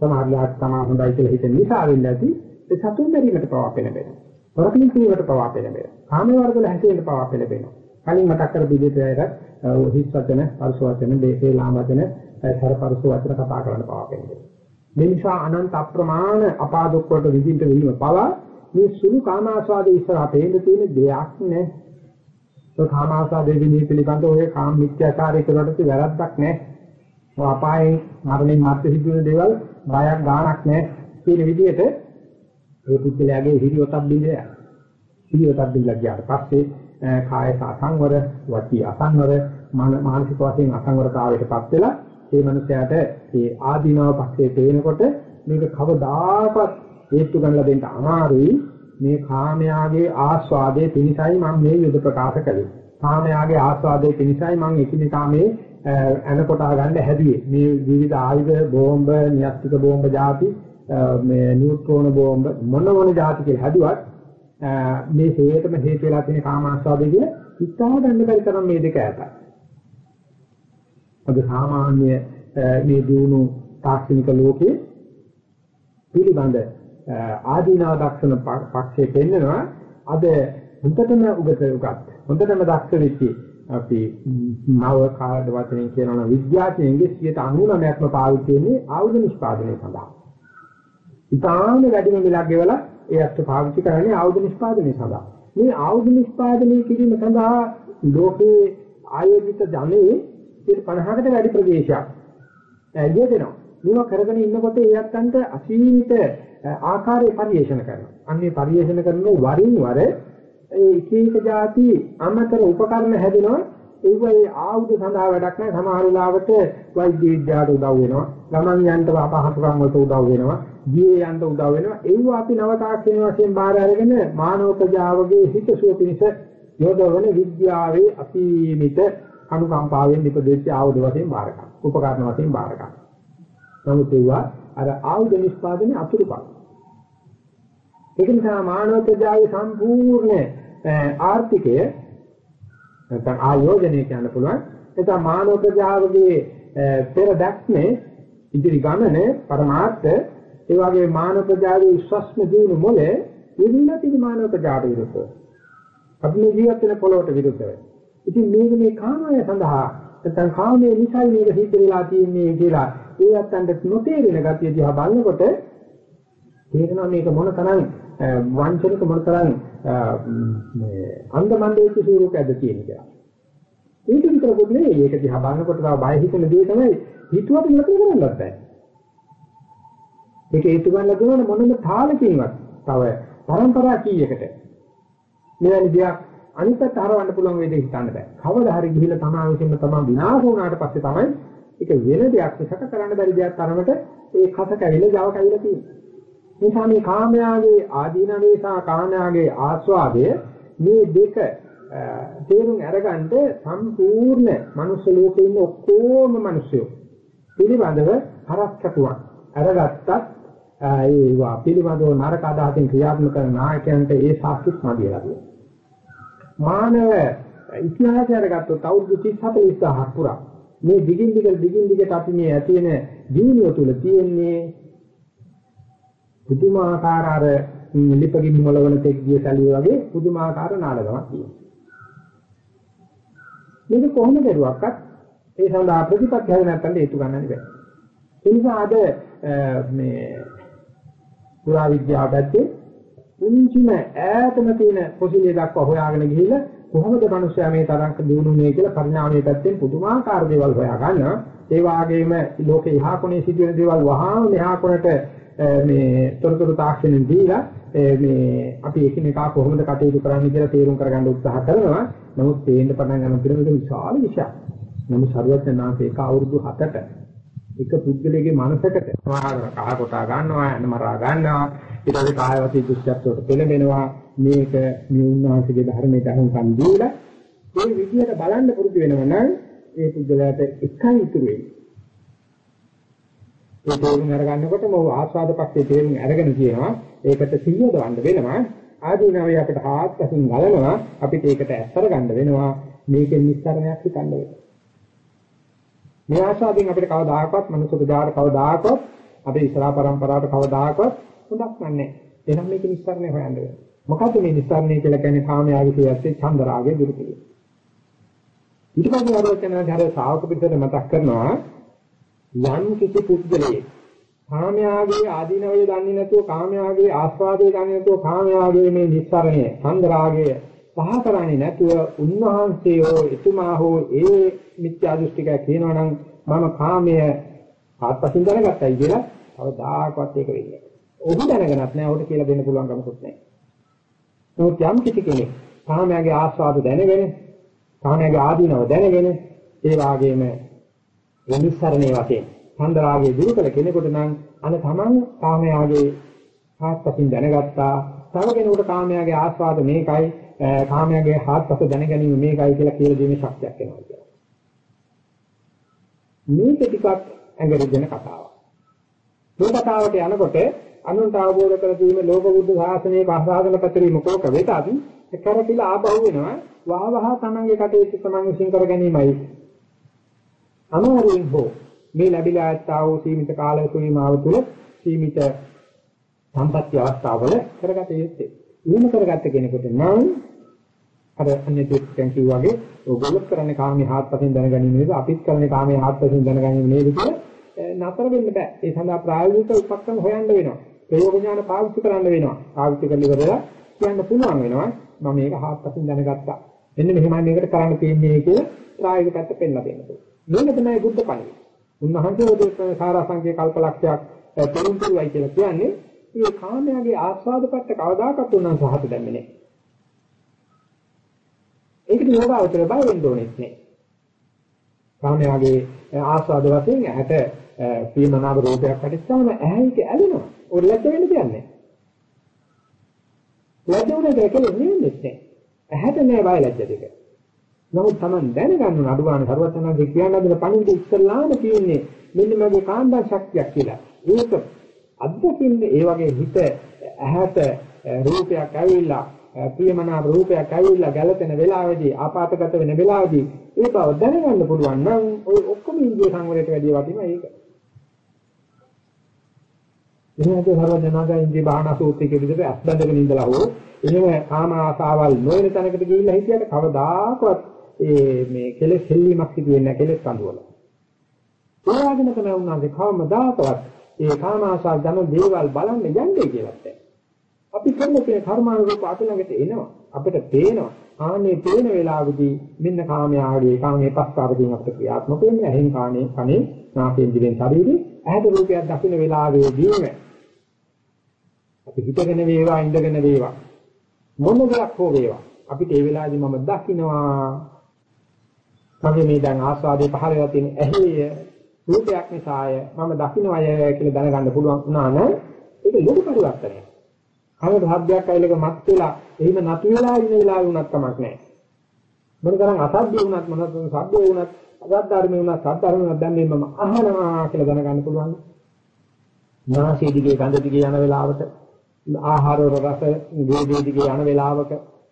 Speaker 1: සමාජලාට තමා හොඳයි කියලා හිතන නිසා වෙන්නේ නැති ඒ සතුන් බැරිකට පවා පෙළඹෙනවා. වරකින් කීමට පවා පෙළඹෙනවා. කාම වර්ගවල හැසිරෙන්න පවා පෙළඹෙනවා. කලින් මතක් කර දීපේට හිස් වචන, පරස වචන, දේශේ ලාම වචන, සරපරස වචන කතා කරන්න පවා පෙළඹෙනවා. මේ නිසා අනන්ත අප්‍රමාණ අපාදුක් වලට විදිහට වීම පවා මේ සුළු කාමාස්වාදයේ ඉස්සරහ පේන්න තියෙන දෙයක් නෑ. ඒ කාමාස්වාදයේ විදිහ පිළිබඳ ඔය කාම මිත්‍යාචාරය කරනකොට වැරද්දක් නෑ. ඔය අපායෙන් මරණයෙන් මත් සිදුවෙන දේවල් බයක් ගාණක් නැහැ කියන විදිහට ඒ පුද්ගලයාගේ හිරියොතක් බින්දය. හිරියොතක් බින්දලා ගියාට පස්සේ කාය අසංවර, වචී අසංවර, මානසික වශයෙන් අසංවරතාවයටපත් වෙලා ඒ මනුස්සයාට ඒ ආදීනව පස්සේ තේනකොට මේක කවදාකවත් හේතු ගන්නලා දෙන්න අමාරුයි මේ කාමයාගේ ආස්වාදයේ පිණිසයි මම මේ යුද ප්‍රකාශ කළේ. කාමයාගේ ආස්වාදයේ පිණිසයි මම එකිනෙකා මේ ඇන කොටා ගන්න හැදුවේ. මේ විවිධ ආයුධ බෝම්බ, න්‍යස්තික බෝම්බ જાති මේ නියුට්‍රෝන බෝම්බ මොන මොන જાති කියලා හැදුවත් මේ හේතම හේතු වෙලා තියෙන කාමාස්වාදයේ කියන ඉස්සහා ගන්න බැරි තරම් මේ දෙක ඈතයි. අද සාමාන්‍ය මේ දුණු තාක්ෂණික ලෝකයේ පිළිබඳ ආදීනව දක්ෂණ පක්ෂයේ පෙන්නනවා අද හොඳටම උගත උගත් හොඳටම දක්ෂ වෙච්චි අපි නව කාඩ වචනෙන් කියනවා නම් විද්‍යාඥයන්ගේ 99%ක්ම පාවිච්චි වෙන්නේ ආයුධ නිෂ්පාදනය සඳහා. ඉතාලම වැඩිම වෙලා ගෙවලා ඒ අස්ත පාවිච්චි කරන්නේ ආයුධ නිෂ්පාදනය සඳහා. මේ ආයුධ නිෂ්පාදනය කිරීම සඳහා ලෝකේ ආයෝජිත ධනෙ 50කට වැඩි ප්‍රදේශයක් යෙදෙනවා. මේවා කරගෙන ඉන්නකොට ඒ අත්තන්ට අසීමිත ආකාරයේ පරිශන කරනවා. අන්නේ පරිශන කරන වරින් වර ඒ එක එක જાති අමතර උපකරණ හැදෙනවා ඒක ඒ ආයුධ සඳහා වැඩක් නැහැ සමහර වෙලාවට වෛද්‍ය විද්‍යාවට උදව් වෙනවා ගමන් යන්න අපහසුකම් වලට උදව් වෙනවා ජීවේ යන්න උදව් වෙනවා. ඒව අපි නව තාක්ෂණ වශයෙන් බාර අරගෙන මානව ප්‍රජාවගේ හිතසුව පිණිස යොදවන විද්‍යාවේ අසීමිත අනුකම්පාවෙන් නිපදෙච්ච ආයුධ වශයෙන් බාර ගන්න උපකරණ වශයෙන් බාර ගන්න. නමුත් ඒවා අර ආයුධ නිෂ්පාදනයේ අතුරුපත් ඒක නිසා මානව ප්‍රජාවේ සම්පූර්ණ ආර්ථිකය නැත්නම් ආයෝජනය කියන්න පුළුවන්. ඒක මානව ප්‍රජාවගේ පෙර දැක්මේ ඉදිරි ගමන පරමාර්ථ ඒ වගේ මානව ප්‍රජාවේ විශ්වස්ම දිනු මොලේ විවිධ තිරි මානව ප්‍රජාට විරුද්ධව. අපි මේ ජීවත් වෙන පොළොවට විරුද්ධව. ඉතින් මේක මේ කාමය සඳහා නැත්නම් කාමයේ නිසයි මේක සිද්ධ වෙලා තියෙන්නේ කියලා ඒ අත්තන්ට නොතේරෙන ගතිය දිහා බලනකොට තේරෙනවා මේක මොන තරම් වංචනික මොනතරම් මේ අන්දමන්දේක ස්වරූපයක්ද තියෙන කියලා. ඒක විතරකුත් නෙවෙයි ඒක දිහා බලනකොට තව බය හිතෙන දේ තමයි හිතුවට නතර කරන්නත් බෑ. ඒක හේතු ගන්න දුන්න මොනම තාලකින්වත් තව පරම්පරා කීයකට මෙවැනි දෙයක් අනිත්‍යත් හරවන්න පුළුවන් වේද හිතන්න බෑ. කවදා හරි ගිහිල්ලා තමා විසින්ම තමා විනාශ වුණාට පස්සේ තමයි ඒක වෙන දෙයක් සැක කරන්න බැරි දෙයක් තරමට ඒ කස කැවිලා Java කැවිලා තියෙන්නේ. නිසා මේ කාමයාගේ ආදීනවේසා කාමයාගේ ආස්වාදය මේ දෙක තේරුම් අරගන්න සම්පූර්ණ මනුස්ස ලෝකේ ඉන්න ඔක්කොම මිනිස්සු පිළිබඳව හරක්කතුවක් අරගත්තත් ඒවා පිළිබඳව නරක අදහසින් ක්‍රියාත්මක කරන නායකයන්ට ඒ සාක්ෂිත් මදියලා තියෙනවා. මානව ඉතිහාසයට ගත්තොත් අවුරුදු 30 40000ක් පුරා මේ දිගින් දිගට දිගින් දිගට අපි මේ ඇති වෙන ජීවිතය තුළ තියෙන්නේ පුදුමාකාර අර ලිපගිනි මොළවල තෙක් ගිය සැලිය වගේ පුදුමාකාර නාඩගමක් තියෙනවා. මේක කොහොමද දරුවක්වත් ඒ සඳහා ප්‍රතිපත්ති හැද නැත්නම් හේතු ගන්නන්නේ බැහැ. ඒ නිසා අද මේ පුරා විද්‍යාව පැත්තේ පුංචිම ඈතම තියෙන පොසිලිය දක්වා හොයාගෙන ගිහිල්ලා කොහොමද මිනිස්සයා මේ තරම් දිනුනේ කියලා පරිණාමයේ පැත්තෙන් පුදුමාකාර දේවල් හොයා ගන්නවා. ඒ වගේම ලෝකේ එහා කොනේ සිදුවෙන දේවල් වහාම මෙහා කොනට මේ තොරතුරු තාක්ෂණයෙන් දීලා මේ අපි එකිනෙකා කොහොමද කටයුතු කරන්නේ කියලා තීරුම් කරගන්න උත්සාහ කරනවා. නමුත් තේින්න පටන් ගන්න පිළිවෙල විශාල විශාල. නමුත් සර්වඥාන්සේ එක අවුරුදු 7ට එක පුද්ගලයාගේ මනසකට සමහර කහ කොටා ගන්නවා, අනමරා ගන්නවා, ඊට පස්සේ කායවතී දුස්චර්යයට පෙළඹෙනවා. මේක මේ උන්වහන්සේගේ ධර්මයට අනුකම් දීලා ඒ විදිහට බලන්න පුරුදු වෙනවා නම් ඒ පුද්ගලයාට එකයි ඉතුරු වෙන්නේ. ඒ තේරුම් අරගන්නකොටම ඔහු ආස්වාද පක්ෂයේ තේරුම් අරගෙන කියනවා. ඒකට සිහියදවන්න වෙනවා. ආදීනාවේ අපිට හාත්පසින් ගලනවා. අපිට ඒකට ඇස්සර ගන්න වෙනවා. මේකෙන් නිස්සාරණයක් හිතන්න වෙනවා. මේ ආශාවෙන් අපිට කවදාකවත් මනුෂ්‍ය ප්‍රජාට කවදාකවත් අපේ ඉස්සරහා પરම්පරාවට කවදාකවත් හොඳක් නැහැ. එහෙනම් මේක නිස්සාරණය හොයන්න වෙනවා. මොකද්ද මේ නිස්සාරණය කියලා කියන්නේ කාමයාගේ කියත්තේ චන්දරාගේ දුරු කිරීම. ඊට පස්සේ ආරෝචන ධාර ශාවක පිටට මතක් කරනවා යම් කිසි පුද්ගලයෙක් කාමයාගේ ආධිනවය දන්නේ නැතුව කාමයාගේ ආස්වාදය දන්නේ නැතුව කාමයාගේ මේ නිස්සරණය සංගරාගය පහ කරන්නේ නැතුව උන්වහන්සේ හෝ එතුමා හෝ ඒ මිත්‍යා දෘෂ්ටික කියනවා නම් මම කාමය ආත්පසින් දැනගත්තයි කියලා කවදාකවත් ඒක වෙන්නේ නැහැ. ඔහු දැනගනත් නැහැ. ඔහුට කියලා දෙන්න පුළුවන් කමකුත් නැහැ. නමුත් යම් කිසි කෙනෙක් කාමයාගේ ආස්වාද දැනගෙන කාමයාගේ ආධිනව දැනගෙන ඒ වාගේම නිස්සරණේ වශයෙන් ඡන්දරාගයේ දුරු කළ කෙනෙකුට නම් අන තමන් කාමයාගේ ආස්පසින් දැනගත්තා තව කෙනෙකුට කාමයාගේ ආස්වාද මේකයි කාමයාගේ ආස්පස දැනගැනීම මේකයි කියලා කියලා දෙන්නේ ශක්තියක් වෙනවා කියලා. මේක ටිකක් ඇඟරිදෙන කතාවක්. මේ කතාවට යනකොට අනුන්ට අවබෝධ කර දීම ලෝක බුද්ධ ශාසනයේ භාෂාවන පතරී මොකක වෙතත් කරකිලා ආපහු වෙනවා වහ වහ තමන්ගේ කටයුතු තමන් විශ්ින් කර ගැනීමයි අමාරුවෙන් හෝ මේ ලැබිලා ඇත්තා වූ සීමිත කාල සීමාව තුළ සීමිත සම්පත්‍ය අවස්ථාවල කරගත යුත්තේ. එහෙම කරගත්ත කෙනෙකුට නම් අර අන්‍ය දෙයක්ෙන් කිව්වාගේ ඕගොල්ලෝ කරන්නේ කාමයේ හාත්පසින් දැනගැනීම නේද අපිත් කරන්නේ කාමයේ හාත්පසින් දැනගැනීම නේද කියලා නතර වෙන්න බෑ. ඒ සඳහා ප්‍රායෝගික උපක්‍රම හොයන්න වෙනවා. ප්‍රයෝග ඥාන පාවිච්චි කරන්න වෙනවා. පාවිච්චි කරලා ඉවරලා කියන්න පුළුවන් වෙනවා. මම මේක හාත්පසින් දැනගත්තා. මෙන්න මෙහෙමයි මේකට කරන්න තියෙන්නේ කියලා ප්‍රායෝගික පැත්ත පෙන්නලා දෙන්න ඕනේ. මේක තමයි බුද්ධ පණිවිඩය. උන්වහන්සේ ඔය සාරාංශික කල්පලක්ෂයක් පෙරම්පුරුයි කියලා කියන්නේ මේ කාමයාගේ ආස්වාදපත්ත කවදාකවත් උන්වහන්සේ සහත දැම්මේ නැහැ. ඒකට යෝගාවතර බය වෙන්න ඕනේ නැහැ. කාමයාගේ ආස්වාද වශයෙන් ඇහැට ප්‍රියමනාප රූපයක් හටිච්චාම ඇහැයික ඇලෙනවා. ඔය ලැජ්ජ වෙන්න දෙයක් නැහැ. ලැජ්ජ උනේ කියලා නෙමෙයි නැහැ. ඇහැට නෑ බය ලැජ්ජ දෙක. නමුත් Taman දැනගන්න අඩුවාන සර්වඥාන්සේ කියන්න හදන පණිවිඩ ඉස්සල්ලාම තියෙන්නේ මෙන්න මගේ කාණ්ඩා ශක්තියක් කියලා. ඒක අද්දකින්නේ ඒ වගේ හිත ඇහැට රූපයක් ඇවිල්ලා ප්‍රියමනාප රූපයක් ඇවිල්ලා ගැලපෙන වෙලාවේදී ආපాతගත වෙන වෙලාවේදී ඒ බව දැනගන්න පුළුවන් නම් ඔය ඔක්කොම ඉන්දිය සංවරයට වැඩිය වටිනවා ඒක. එහෙනම් සර්වඥාන්සේ ඉන්දිය බාහනා සූත්‍රයේ විදිහට අස්බඳගෙන ඉඳලා හෝ එහෙම කාම ආසාවල් නොවන තැනකට ගිහිල්ලා හිටියට කවදාකවත් ඒ මේ කෙලෙස් හෙල්ලීමක් සිදු වෙන්නේ නැහැ කෙලෙස් කඳුවල. ඒ වගේම තමයි උන්වහන්සේ කවමදාකවත් ඒ කාම ආශාව ධන දේවල් බලන්න යන්නේ කියලා නැහැ. අපි කරන තේ කර්මානුරූප අපලඟට එනවා. අපිට පේනවා. ආනේ පේන වෙලාවදී මෙන්න කාමයාගේ කාමයේ පස්තාවකින් අපිට ක්‍රියාත්මක වෙන්නේ ඇහෙන් කානේ කනේ නාසයෙන් දිවෙන් ශරීරේ ඇහැට රූපයක් දකින්න වෙලාවේදීම අපි හිතගෙන වේවා ඉඳගෙන වේවා මොන දෙයක් හෝ වේවා අපිට ඒ වෙලාවේදී මම දකින්නවා මගේ මේ දැන් ආස්වාදයේ පහළ වෙලා තියෙන ඇහි රූපයක් නිසාය මම දකින්නවය කියලා දැනගන්න පුළුවන් වුණා නම් ඒක ලොකු පරිවර්තනයක්. කවද හබ්බයක් අයලක මත් වෙලා එහෙම නතු වෙලා ඉන්න වෙලාවෙ උනත් කමක් නැහැ. මොන තරම් අසභ්‍ය වුණත් මොන තරම් සભ્ય වුණත් අසද්ධර්මී වුණත් සද්ධර්ම වුණත් දැන් මේ මම අහනවා කියලා දැනගන්න පුළුවන්. නාසයේ දිගේ ගඳ දිගේ යන වෙලාවට ආහාර රස ගෝධි දිගේ යන වෙලාවක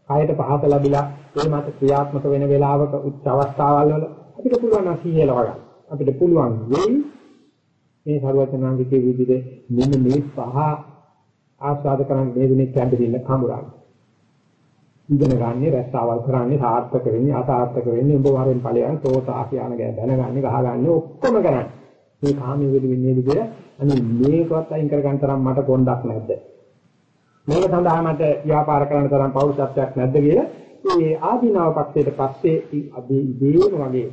Speaker 1: කායට පහත ලැබිලා ඒ මත ක්‍රියාත්මක වෙන වෙලාවක උච්ච අවස්ථාවල් වල අපිට පුළුවන් නම් සීයලව ගන්න. අපිට පුළුවන් වෙයි මේ සරුවචනාංගිකේ විදිහට මෙන්න මේ පහ ආස්වාද කරන් මේ දිනේ කැඳින්න කමුරන්නේ. ඉගෙන ගන්න රැස්සාවල් කරන්නේ සාර්ථක වෙන්නේ අසාර්ථක වෙන්නේ උඹ වරෙන් ඵලයන් තෝතා කියන ගැන දැනගන්නේ ගහගන්නේ ඔක්කොම කරන්නේ. මේ කාමයේ වෙදි වෙන්නේ විදිහ අනේ මේකවත් අයින් කරගන්න තරම් මට කොන්දක් නැද්ද? මේක සඳහා මට ව්‍යාපාර කරන්න තරම් පෞරුෂත්වයක් නැද්ද කියලා මේ ආධිනාව පක්ෂයට පස්සේ අපි ඉදීම වගේ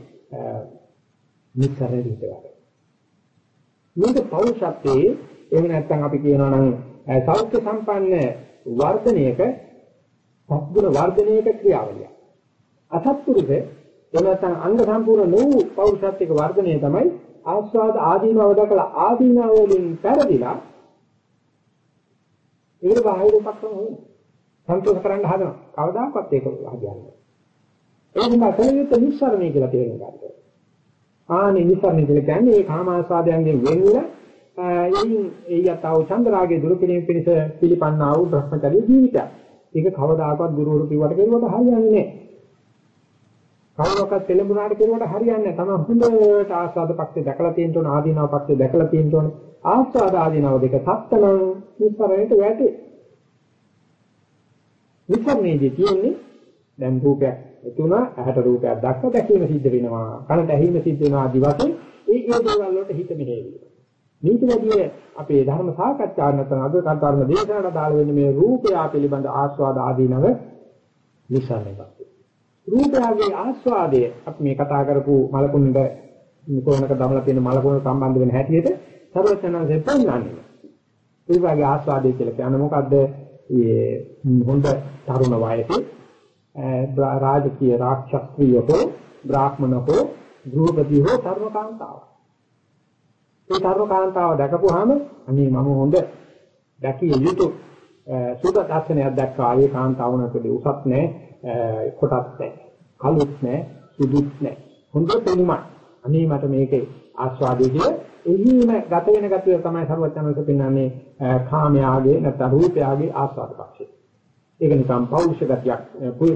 Speaker 1: නිතරම හිතනවා. මේක පෞරුෂත්වයේ එහෙම නැත්නම් අපි කියනවා නම් සෞඛ්‍ය සම්පන්න වර්ධනයක සත්ගුණ වර්ධනයක ක්‍රියාවලිය. අසත්පුරුෂ එහෙම නැත්නම් අංග සම්පූර්ණ නොවු පෞරුෂත්වයක වර්ධනය තමයි ආස්වාද ආදීනව දකලා ආදීනව වලින් පෙරදිලා ඒකට බාහිර උපක්‍රම හොයන. සන්තෝෂ කරන්න හදනවා. කවදාකවත් ඒක හදින්නේ. ඒ නිසා කලියුත් නිස්සරණය කියලා තේරුම් ගන්න. ආනේ නිස්සරණය කියලා කියන්නේ මේ කාම ආස්වාදයන්ගෙන් වෙන්ලා එයින් එයතව චන්ද්‍රාගේ දුරු කිරීම පිණිස පිළිපන්නා වූ භ්‍රමචර්ය ජීවිතය. ඒක කවදාකවත් ගුරුවරු කිව්වට කෙරුවට හරියන්නේ නැහැ. කවුරක්වත් පෙළඹුණාට කෙරුවට හරියන්නේ නැහැ. තමයි හොඳට ආස්වාද පක්ෂේ දැකලා තියෙන්න ඕන ආදීනව පක්ෂේ දැකලා තියෙන්න ඕන. ආස්වාද ආදීනව දෙක සත්‍යනම් නිස්සරණයට වැටේ. නිස්සරණයේදී තියෙන්නේ දැන් රූපයක් එතුණා ඇහැට රූපයක් දැක්ක දැකීම සිද්ධ වෙනවා. කනට ඇහිම සිද්ධ වෙනවා ආදි වශයෙන් ඒ ඒ දේවල් වලට හිත මෙහෙවි. මේකදී අපේ ධර්ම සාකච්ඡා නැත්නම් අද කර්ම දේශනාවට දාල වෙන්නේ මේ රූපය පිළිබඳ ආස්වාද ආදීනව නිසරණයක්. රූපයගේ ආස්වාදය අපි මේ කතා කරපු මලකුණුට කොනක දමලා තියෙන මලකුණ සම්බන්ධ වෙන හැටියට සර්වඥාන්සේ පෙන්නන්නේ. රූපයගේ ආස්වාදය කියලා කියන්නේ මොකද්ද? මේ හොඳ තරුණ වයසේ රාජකීය රාක්ෂත්‍රිය හෝ බ්‍රාහ්මණ හෝ ගෘහපති හෝ සර්වකාන්තාව. ඒ සර්වකාන්තාව දැකපුවාම අනේ මම හොඳ දැකිය යුතු සුද දර්ශනයක් දැක්කා. ඒ කාන්තාව නැතේ උසත් නැහැ, කොටත් නැහැ, කළුත් නැහැ, සුදුත් නැහැ. හොඳ පෙනුමක්. අනේ මට මේකේ ආස්වාදයේ කියලා එහිම ගත වෙන ගතිය තමයි සරුවචනන්ස පෙන්වන්නේ කාමයාගේ නැත්නම් රූපයාගේ ආස්වාද පක්ෂය. ඒක නිකම් පෞරුෂ ගතියක්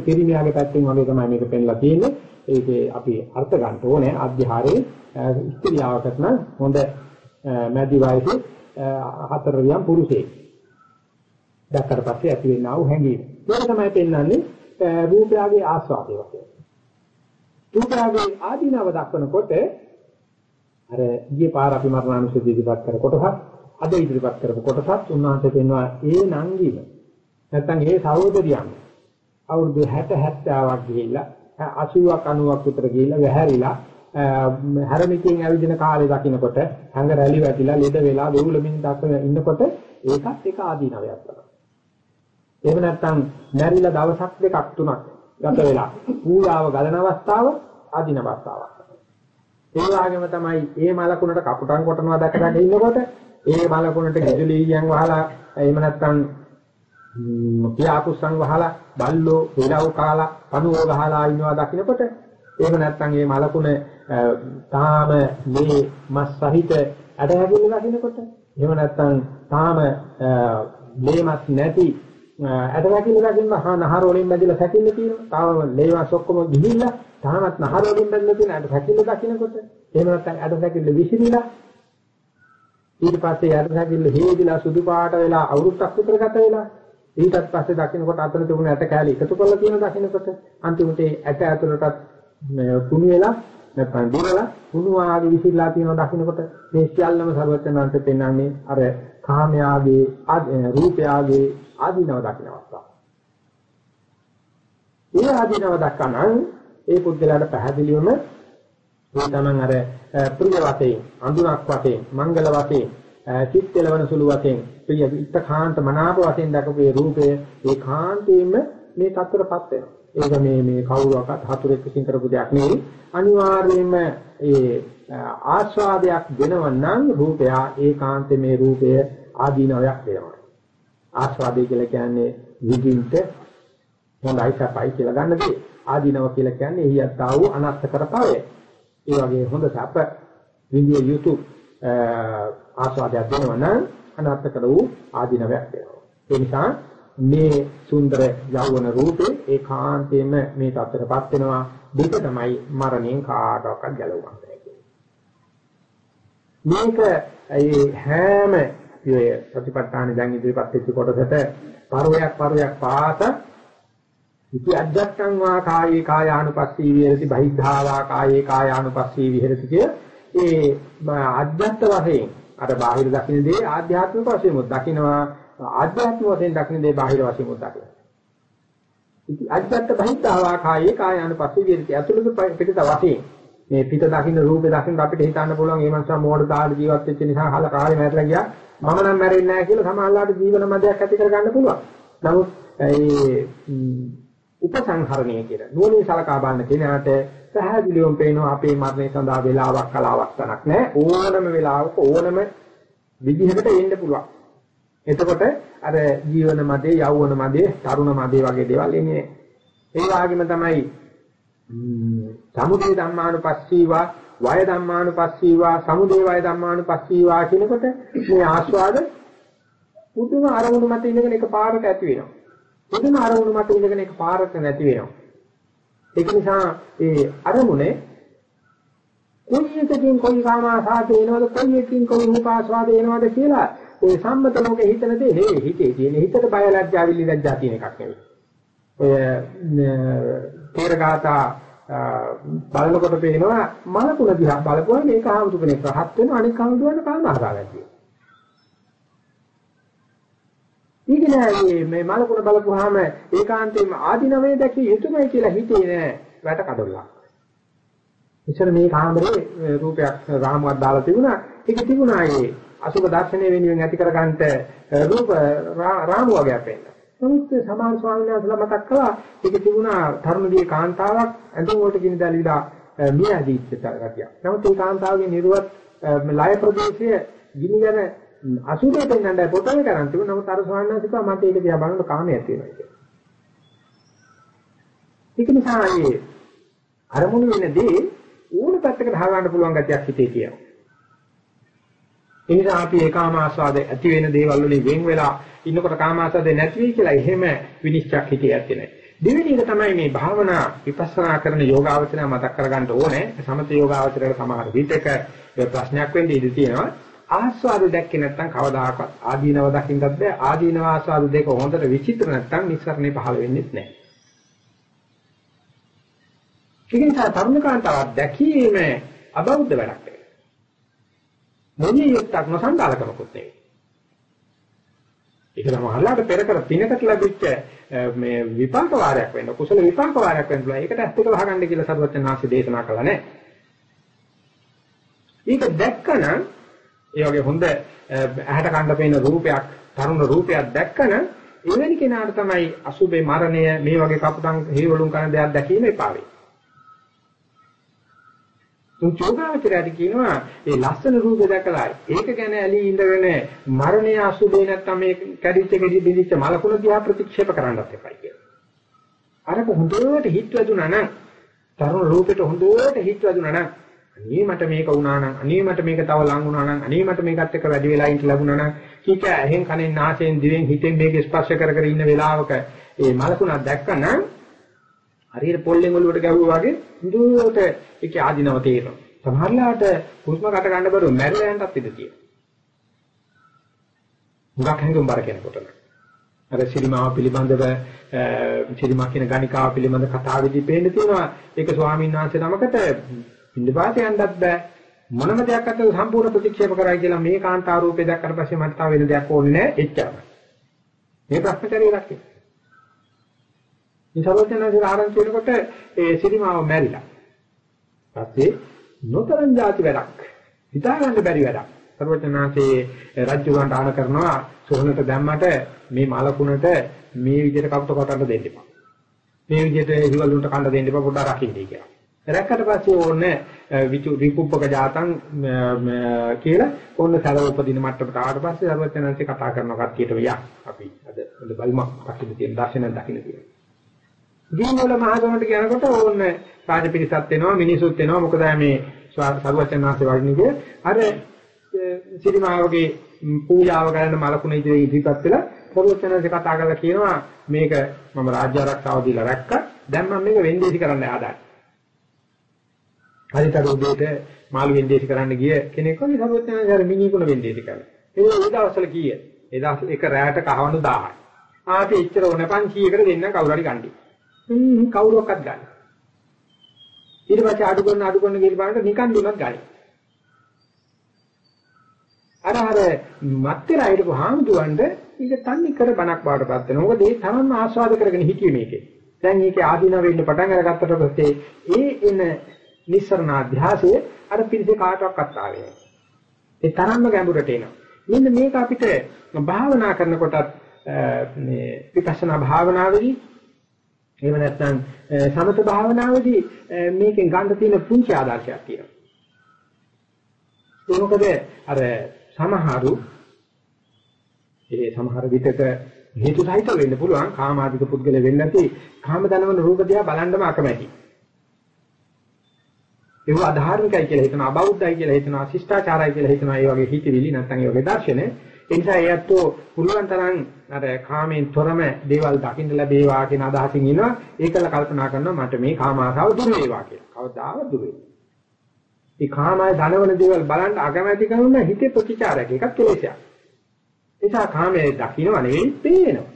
Speaker 1: පිරිමියාගේ පැත්තෙන් වගේ තමයි මේක පෙන්ලා තියෙන්නේ. ඒකේ අපි අර්ථ ගන්න ඕනේ අධ්‍යාරයේ ස්ත්‍රියවකට නම් හොඳ මැදි වයසේ හතර වියම් පුරුෂයෙක්. දැක්කට පස්සේ ඇති වෙනා වූ හැඟීම. මේක තමයි පෙන්වන්නේ රූපයාගේ ආස්වාදය වශයෙන්. රූපයාගේ ආදීනව දක්වනකොට අර ඊයේ පාර අපි මරණානුස්සතිය ඉදිරිපත් කර කොටසක් අද ඉදිරිපත් කරපු කොටසත් උන්වහන්සේ පෙන්වනවා ඒ නංගිම නැත්තම් ඒ සහෝදරියන් අවුරුදු 60 70ක් ගිහිල්ලා 80ක් 90ක් විතර ගිහිල්ලා වැහැරිලා හැරමිකෙන් ඇවිදින කාලේ දකින්නකොට හංග රැලි වැටිලා ලෙඩ වෙලා දොරුලමින් දක්වන ඉන්නකොට ඒකත් එක ආදීනවයක් තමයි. එහෙම නැත්නම් නැරිලා දවසක් දෙකක් තුනක් ගත වෙලා පූජාව ගලන අවස්ථාව ආදීන අවස්ථාවක්. ඒ වගේම තමයි මේ මලකුණට කපුටන් කොටනවා දැක දැක ඉන්නකොට ඒ මලකුණට ගිජුලීයන් වහලා එහෙම නැත්නම් පියාකුස්සන් වහලා බල්ලෝ පෙරව කාලා පණුව ගහලා ඉන්නවා දකින්නකොට එහෙම නැත්නම් මේ මලකුණ තාම මේ මස් සහිත ඇට හැදෙන්න දකින්නකොට එහෙම නැත්නම් තාම ලේමස් නැති ඇට වැකිලි දකින්න නහර වලින් බැඳිලා සැකින්න තියෙනවා. තාම ලේමස් ඔක්කොම ගිහිල්ලා තාමත් නහර වලින් බැඳලා තියෙන ඇට සැකිල්ල දකින්නකොට එහෙම නැත්නම් ඇට සැකිල්ල විසිරිලා ඊට පස්සේ ඇට සැකිල්ල හේදිලා සුදු පාට වෙලා අවුරුද්දක් විතර ගත වෙලා ඊටත් පස්සේ දකින්නකොට අතන තිබුණ ඇට කෑලි එකතු කරලා තියෙන දකින්නකොට අන්තිමට ඇට ඇතුළටත් කුණු වෙලා නැත්නම් දිනලා කුණු ආගේ විසිරලා තියෙන දකින්නකොට මේ සියල්ලම සර්වඥාන්ත පෙන්වන්නේ අර කාමයාගේ රූපයාගේ ආදීනව දකින්න අවස්ථාව. ඒ ආදීනව දක්කනම් ඒ පුද්ගලයාට පැහැදිලිවම මේ තමන් අර ප්‍රිය වශයෙන් අඳුනක් වශයෙන් මංගල වශයෙන් චිත්ත ලවන සුළු වශයෙන් ප්‍රිය ඉත්තකාන්ත මනාප වශයෙන් දක්වපු ඒ රූපය ඒ කාන්තේම මේ තත්ත්වයටපත් වෙනවා. ඒක මේ මේ කවුරුවක්වත් හතුරෙක් විසින් කරපු දෙයක් නෙවෙයි. අනිවාර්යයෙන්ම ඒ ආස්වාදයක් දෙනව නම් රූපය ඒකාන්තේ මේ රූපය ආදීනවයක් වෙනවා. ආස්වාදය කියලා කියන්නේ විඳින්ට හොඳයි සපයි කියලා ගන්න දේ. ආදීනව කියලා කියන්නේ එහි යත්තා වූ අනර්ථ කරපවය. ඒ වගේ හොඳ සප විඳිය යුතු ආස්වාදයක් දෙනව නම් අනර්ථ කර වූ ආදීනවයක් වෙනවා. ඒ නිසා මේ සුන්දර යෞවන රූපේ ඒකාන්තයෙන්ම මේ තත්ත්වයටපත් වෙනවා. දෙක තමයි මරණයෙන් කාටවත් ගැලවෙන්නේ මේක ඒ හැම ඒ ප්‍රතිපත්තාන දැන් ඉදිරිපත් වෙච්ච කොටසට පරවයක් පරවයක් පාස ඉති අජත්තං වා කායේ කායානුපස්සී විහෙරති බහිද්ධාවා කායේ කායානුපස්සී විහෙරති කිය. ඒ අජත්ත වශයෙන් අර බාහිර දකින්න දේ ආධ්‍යාත්මික වශයෙන් දකින්නවා ආධ්‍යාත්මික වශයෙන් දකින්න දේ බාහිර වශයෙන් දකින්න. ඉති අජත්ත බහිද්ධාවා කායේ කායානුපස්සී විහෙරති අතුලක පිටත වශයෙන් මේ පිට දකින්න රූපේ දකින්න අපිට හිතන්න පුළුවන් මේ මනුස්සයා මෝඩ දාල ජීවත් වෙච්ච නිසා හල කාලේ මැරලා ගියා මම නම් මැරෙන්නේ නැහැ කියලා සමහරවිට ජීවන මදයක් ඇති කර ගන්න පුළුවන්. නමුත් ඒ උපසංහරණය කියන නුවණින් සලකා බලන කෙනාට පැහැදිලිවම පේනවා අපේ මරණය සඳහා වෙලාවක් කලාවක් තනක් නැහැ ඕනම වෙලාවක ඕනම විදිහකට එන්න පුළුවන්. එතකොට අර ජීවන මදේ, යෞවන මදේ, තරුණ මදේ වගේ දේවල් එන්නේ. ඒ වගේම තමයි සමුදේ ධම්මානුපස්සීවා වය ධම්මානුපස්සීවා සමුදේ වය ධම්මානුපස්සීවා කියනකොට මේ ආස්වාද පුදුම අරමුණු මත ඉඳගෙන එක පාරක ඇති වෙනවා. පුදුම අරමුණු මත ඉඳගෙන එක පාරක නැති වෙනවා. ඒක නිසා ඒ අරමුණේ කොයි එකකින් කොයි කාමාසාද එනවද කොයි එකකින් කොයි රූපාස්වාද එනවද කියලා ඔය සම්මත ලෝකේ හිතන දේ නෙවෙයි හිතේ තියෙන හිතට බය ලැජ්ජා විලි ලැජ්ජා තියෙන එකක් නෙවෙයි. ඔය තේරගාතා බලනකොට පේනවා මලකුණ දිහා බලපුවා මේක ආවුතු කෙනෙක් රහත් වෙන අනික කවුරුවන්න කාම ආකාරයක් තියෙනවා. ඊගෙන මේ මලකුණ බලපුවාම ඒකාන්තයෙන්ම ආධිනවයේ දැකිය යුතුමයි කියලා හිතේ නෑ වැට කඩොල්ලක්. ඉතින් මේ කාමරේ රූපයක් රාමුවක් දාලා තිබුණා. ඒක තිබුණා ඒ අසුබ දර්ශනය වෙනුවෙන් ඇති කරගන්නට රූප රාමු වගේක් වෙන්න. නමුත් සමාන ස්වාමීන් වහන්සේලා මතක් කළා ඒක තිබුණා තරුණදී කාන්තාවක් ඇඳුම් වලට ගිනි දැලිලා මිය ඇදිච්ච ගතියක්. නමුත් ඒ කාන්තාවගේ නිර්වත් ලය ප්‍රදේශයේ ගිනි යන අසුරේ පෙන්වන්නයි පොතේ කරන් තිබුණා. නමුත් අර ස්වාමීන් වහන්සේ කිව්වා මට ඒක දිහා බලනකොට කාමයක් තියෙනවා කියලා. ඒක නිසා මේ අරමුණු වෙනදී ඕන පැත්තකට හරවන්න පුළුවන් ගතියක් හිතේ තියෙනවා. ඒ නිසා අපි ඒ කාම ආස්වාද ඇති වෙන දේවල් වලින් වෙන් වෙලා ඉන්නකොට කාම ආස්වාද නැති වෙයි කියලා එහෙම විනිශ්චයක් හිතේ ඇත්තේ නැහැ. දෙවෙනි එක තමයි මේ භාවනා විපස්සනා කරන යෝගාවචරය මතක් කරගන්න ඕනේ. සමත යෝගාවචරයට සමහර විටක ප්‍රශ්නයක් වෙන්න ඉඩ තියෙනවා. ආස්වාද දැක්කේ නැත්නම් කවදාකවත් ආදීනව දකින්නත් බෑ. ආදීනව ආස්වාද දෙක හොඳට විචිත්‍ර නැත්නම් නිස්සරණේ පහළ වෙන්නේ නැහැ. ඒ නිසා තරුණ කාන්තාවක් දැකීම අබෞද්ධ වැඩක්. මොනිය යුක්තක් නොසන්ඩාලකමකුත් නෙවෙයි. ඒක සමහරවිට පෙර කර පිනකට ලැබිච්ච මේ විපාක වාරයක් වෙන්න කුසල විපාක වාරයක් වෙන්න පුළුවන්. ඒකට ඇත්තට වහගන්න කියලා සර්වඥාන්සේ දේශනා කළා නේ. ඒක දැක්කනම් ඒ වගේ හොඳ ඇහැට කන්න පේන රූපයක් තරුණ රූපයක් දැක්කනම් එවැනි කෙනාට තමයි අසුබේ මරණය මේ වගේ කපුටන් හේවලුම් කරන දෙයක් දැකීම එපා වෙන්නේ. යෝගාවචරයට කියනවා ඒ ලස්සන රූපය දැකලා ඒක ගැන ඇලී ඉඳගෙන මරණය අසුබේ නැත්තම් මේ කැඩිච්ච කැඩි බිඳිච්ච මලකුණ දිහා ප්‍රතික්ෂේප කරන්නත් එපයි කියලා. අරක හොඳට හිත වැදුනා නම් තරුණ රූපෙට හොඳට හිත වැදුනා නම් අනේ මට මේක වුණා නම් අනේ මට මේක තව ලඟ වුණා නම් අනේ මට මේකත් එක්ක වැඩි වෙලා ඉන්න ලැබුණා නම් කීක ඇහෙන් කනෙන් නාසයෙන් දිවෙන් හිතෙන් මේක ස්පර්ශ කර කර ඉන්න වෙලාවක ඒ මලකුණක් දැක්කනම් හරියට පොල්ලෙන් ඔලුවට ගැහුවා වගේ හුදුට ඒකේ ආධිනව තේරෙනවා. සමහරලාට හුස්ම කට ගන්න බැරුව මැරිලා යන්නත් ඉඩ තියෙනවා. හුඟක් හැඟුම් බර කෙනෙකුට. අර සිරිමාව පිළිබඳව සිරිමා කියන ගණිකාව පිළිබඳ කතාවෙදි පේන්න තියෙනවා. ඒක ස්වාමීන් වහන්සේ නමකට ඉන්දපාත යන්නත් බෑ. මොනම දෙයක් අතට සම්පූර්ණ ප්‍රතික්ෂේප කරයි කියලා මේ කාන්තා රූපේ දැක්කට පස්සේ මට තව වෙන දෙයක් ඕනේ නැහැ එච්චරයි. මේ ප්‍රශ්න කරේ රැකේ. මේ සර්වඥාන්සේ ආරම්භ වෙනකොට ඒ සිරිමාව මැරිලා. පස්සේ නොතරම් જાති වැඩක්. හිතා ගන්න බැරි වැඩක්. සර්වඥාන්සේ රජුගන්ට ආන කරනවා සෝහනට දැම්මට මේ මලකුණට මේ විදිහට කපුට කොටන්න දෙන්න එපා. මේ විදිහට හිවල් උන්ට කන්න දෙන්න එපා පොඩ්ඩක් රකින්නයි කියලා. රැක්කට පස්සේ ඕනේ විචු විකුප්පක ජාතන් කියලා ඕන්න සරව උපදින මට්ටමට ආවට පස්සේ සර්වඥාන්සේ කතා කරනවා කට්ටියට වියක් අපි අද හොඳ බලමක් රකින්න තියෙන දර්ශන දකින්න තියෙනවා. ගිහින් වල මහගමකට යනකොට ඕන්න රාජපිරිසත් වෙනවා මිනිසුත් වෙනවා මොකද මේ සරුවචනාංශේ වගේ අර සිරිමාවගේ පූජාව කරන මලකුණ ඉදිරියේ ඉදිරිපත් වෙලා සර්වඥාන්සේ කතා කරලා කියනවා මේක මම රාජ්‍ය ආරක්ෂාව දීලා රැක්කා. දැන් මම මේක වෙන්දේසි කරන්න ආදායි. හරිතර උදේට මාළු වෙන්දේසි කරන්න ගිය කෙනෙක් වගේ සර්වඥාන්සේ අර මිනිකුණ වෙන්දේසි කරා. ඒ ඒ දවස්වල කීය? ඒ දවස් එක රැයට කහවණු 1000යි. ආපේ ඉච්චර ඕන 500කට දෙන්න කවුරු හරි ගන්නේ. හ්ම් කවුරුවක්වත් ගන්න. ඊට පස්සේ අඩු කරන අඩු කරන ගිහින් බලන්න නිකන් දුන්නත් ගන්නේ. අර අර මත් වෙලා හිටපු හාමුදුරන්ට ඒක තන්නේ කර බණක් බාටපත් වෙනවා. මොකද ඒ තරම්ම ආස්වාද කරගෙන හිටියේ මේකේ. දැන් මේකේ ආධිනව වෙන්න පටන් අරගත්තට පස්සේ ඒ එන නිස්සරණ අධ්‍යාසය අර පිළිසේ කාටවත් ආවේ නැහැ. ඒ තරම්ම ගැඹුරට එනවා. මෙන්න මේක අපිට භාවනා කරනකොටත් මේ විපස්සනා භාවනාවේදී එහෙම නැත්නම් සමත භාවනාවේදී මේකෙන් ගන්න තියෙන පුංචි ආදර්ශයක් තියෙනවා. ඒ මොකද අර සමහරු ඒ සමහර විටක හේතු සහිත වෙන්න පුළුවන් කාමාදික පුද්ගල වෙන්න නැති කාම දනවන රූප දිහා බලන්නම අකමැති. ඒව අධාර්මිකයි කියලා හිතනවා අබෞද්ධයි කියලා හිතනවා ශිෂ්ටාචාරයි කියලා හිතනවා ඒ වගේ හිතවිලි නැත්නම් ඒ වගේ දර්ශන. ඒ නිසා ඒත්තෝ පුළුවන් තරම් අර කාමෙන් තොරම දේවල් දකින්න ලැබේවා කියන අදහසින් ඉනවා ඒකල කල්පනා කරනවා මට මේ කාම ආසාව දුර වේවා කියලා. කවදාවත් දුර වෙන්නේ මේ කාමය ධනවන දේවල් බලන්න අකමැති කරන හිතේ ප්‍රතිචාරයක්. එකක් කෙලෙසයක්. නිසා කාමයේ දකින්න නෙවෙයි පේනවා.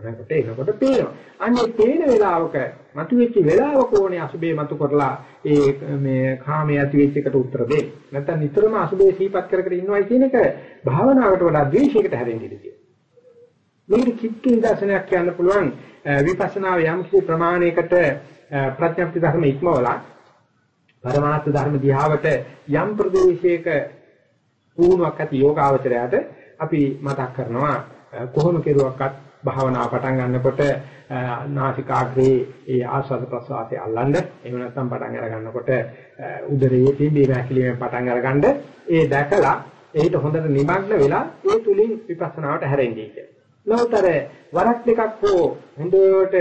Speaker 1: යනකොට එනකොට පේනවා. අන්නේ පේන වෙලාවක මතුවෙච්ච වෙලාවක ඕනේ අසුබේ මතු කරලා ඒ මේ කාමයේ ඇති වෙච්ච එකට උත්තර දෙන්න. නැත්නම් නිතරම අසුබේ සීපත් කර කර ඉන්නවයි කියන එක භාවනාවට වඩා ද්වේෂයකට හැරෙන්න ඉඩතියි. මේක චිත්ත නිදර්ශනයක් කියන්න පුළුවන් විපස්සනාව යම් කිසි ප්‍රමාණයකට ප්‍රඥප්ති ධර්ම ඉක්මවලා පරමාර්ථ ධර්ම දිහාවට යම් ප්‍රදේශයක පුහුණුවක් ඇති යෝගාවචරයට අපි මතක් කරනවා කොහොම කෙරුවක්වත් භාවනාව පටන් ගන්නකොට නාසිකාග්‍රේ ඒ ආස්වාද ප්‍රසවාසය අල්ලන්න එහෙම නැත්නම් පටන් අර ගන්නකොට උදරයේ තිබී වැකිලිමෙන් පටන් අරගන්න ඒ දැකලා ඒකට හොඳට නිමග්න වෙලා ඒ තුලින් විපස්සනාවට හැරෙන්නේ කියලා. නවතර වරක් දෙකක් හෝ හොඳට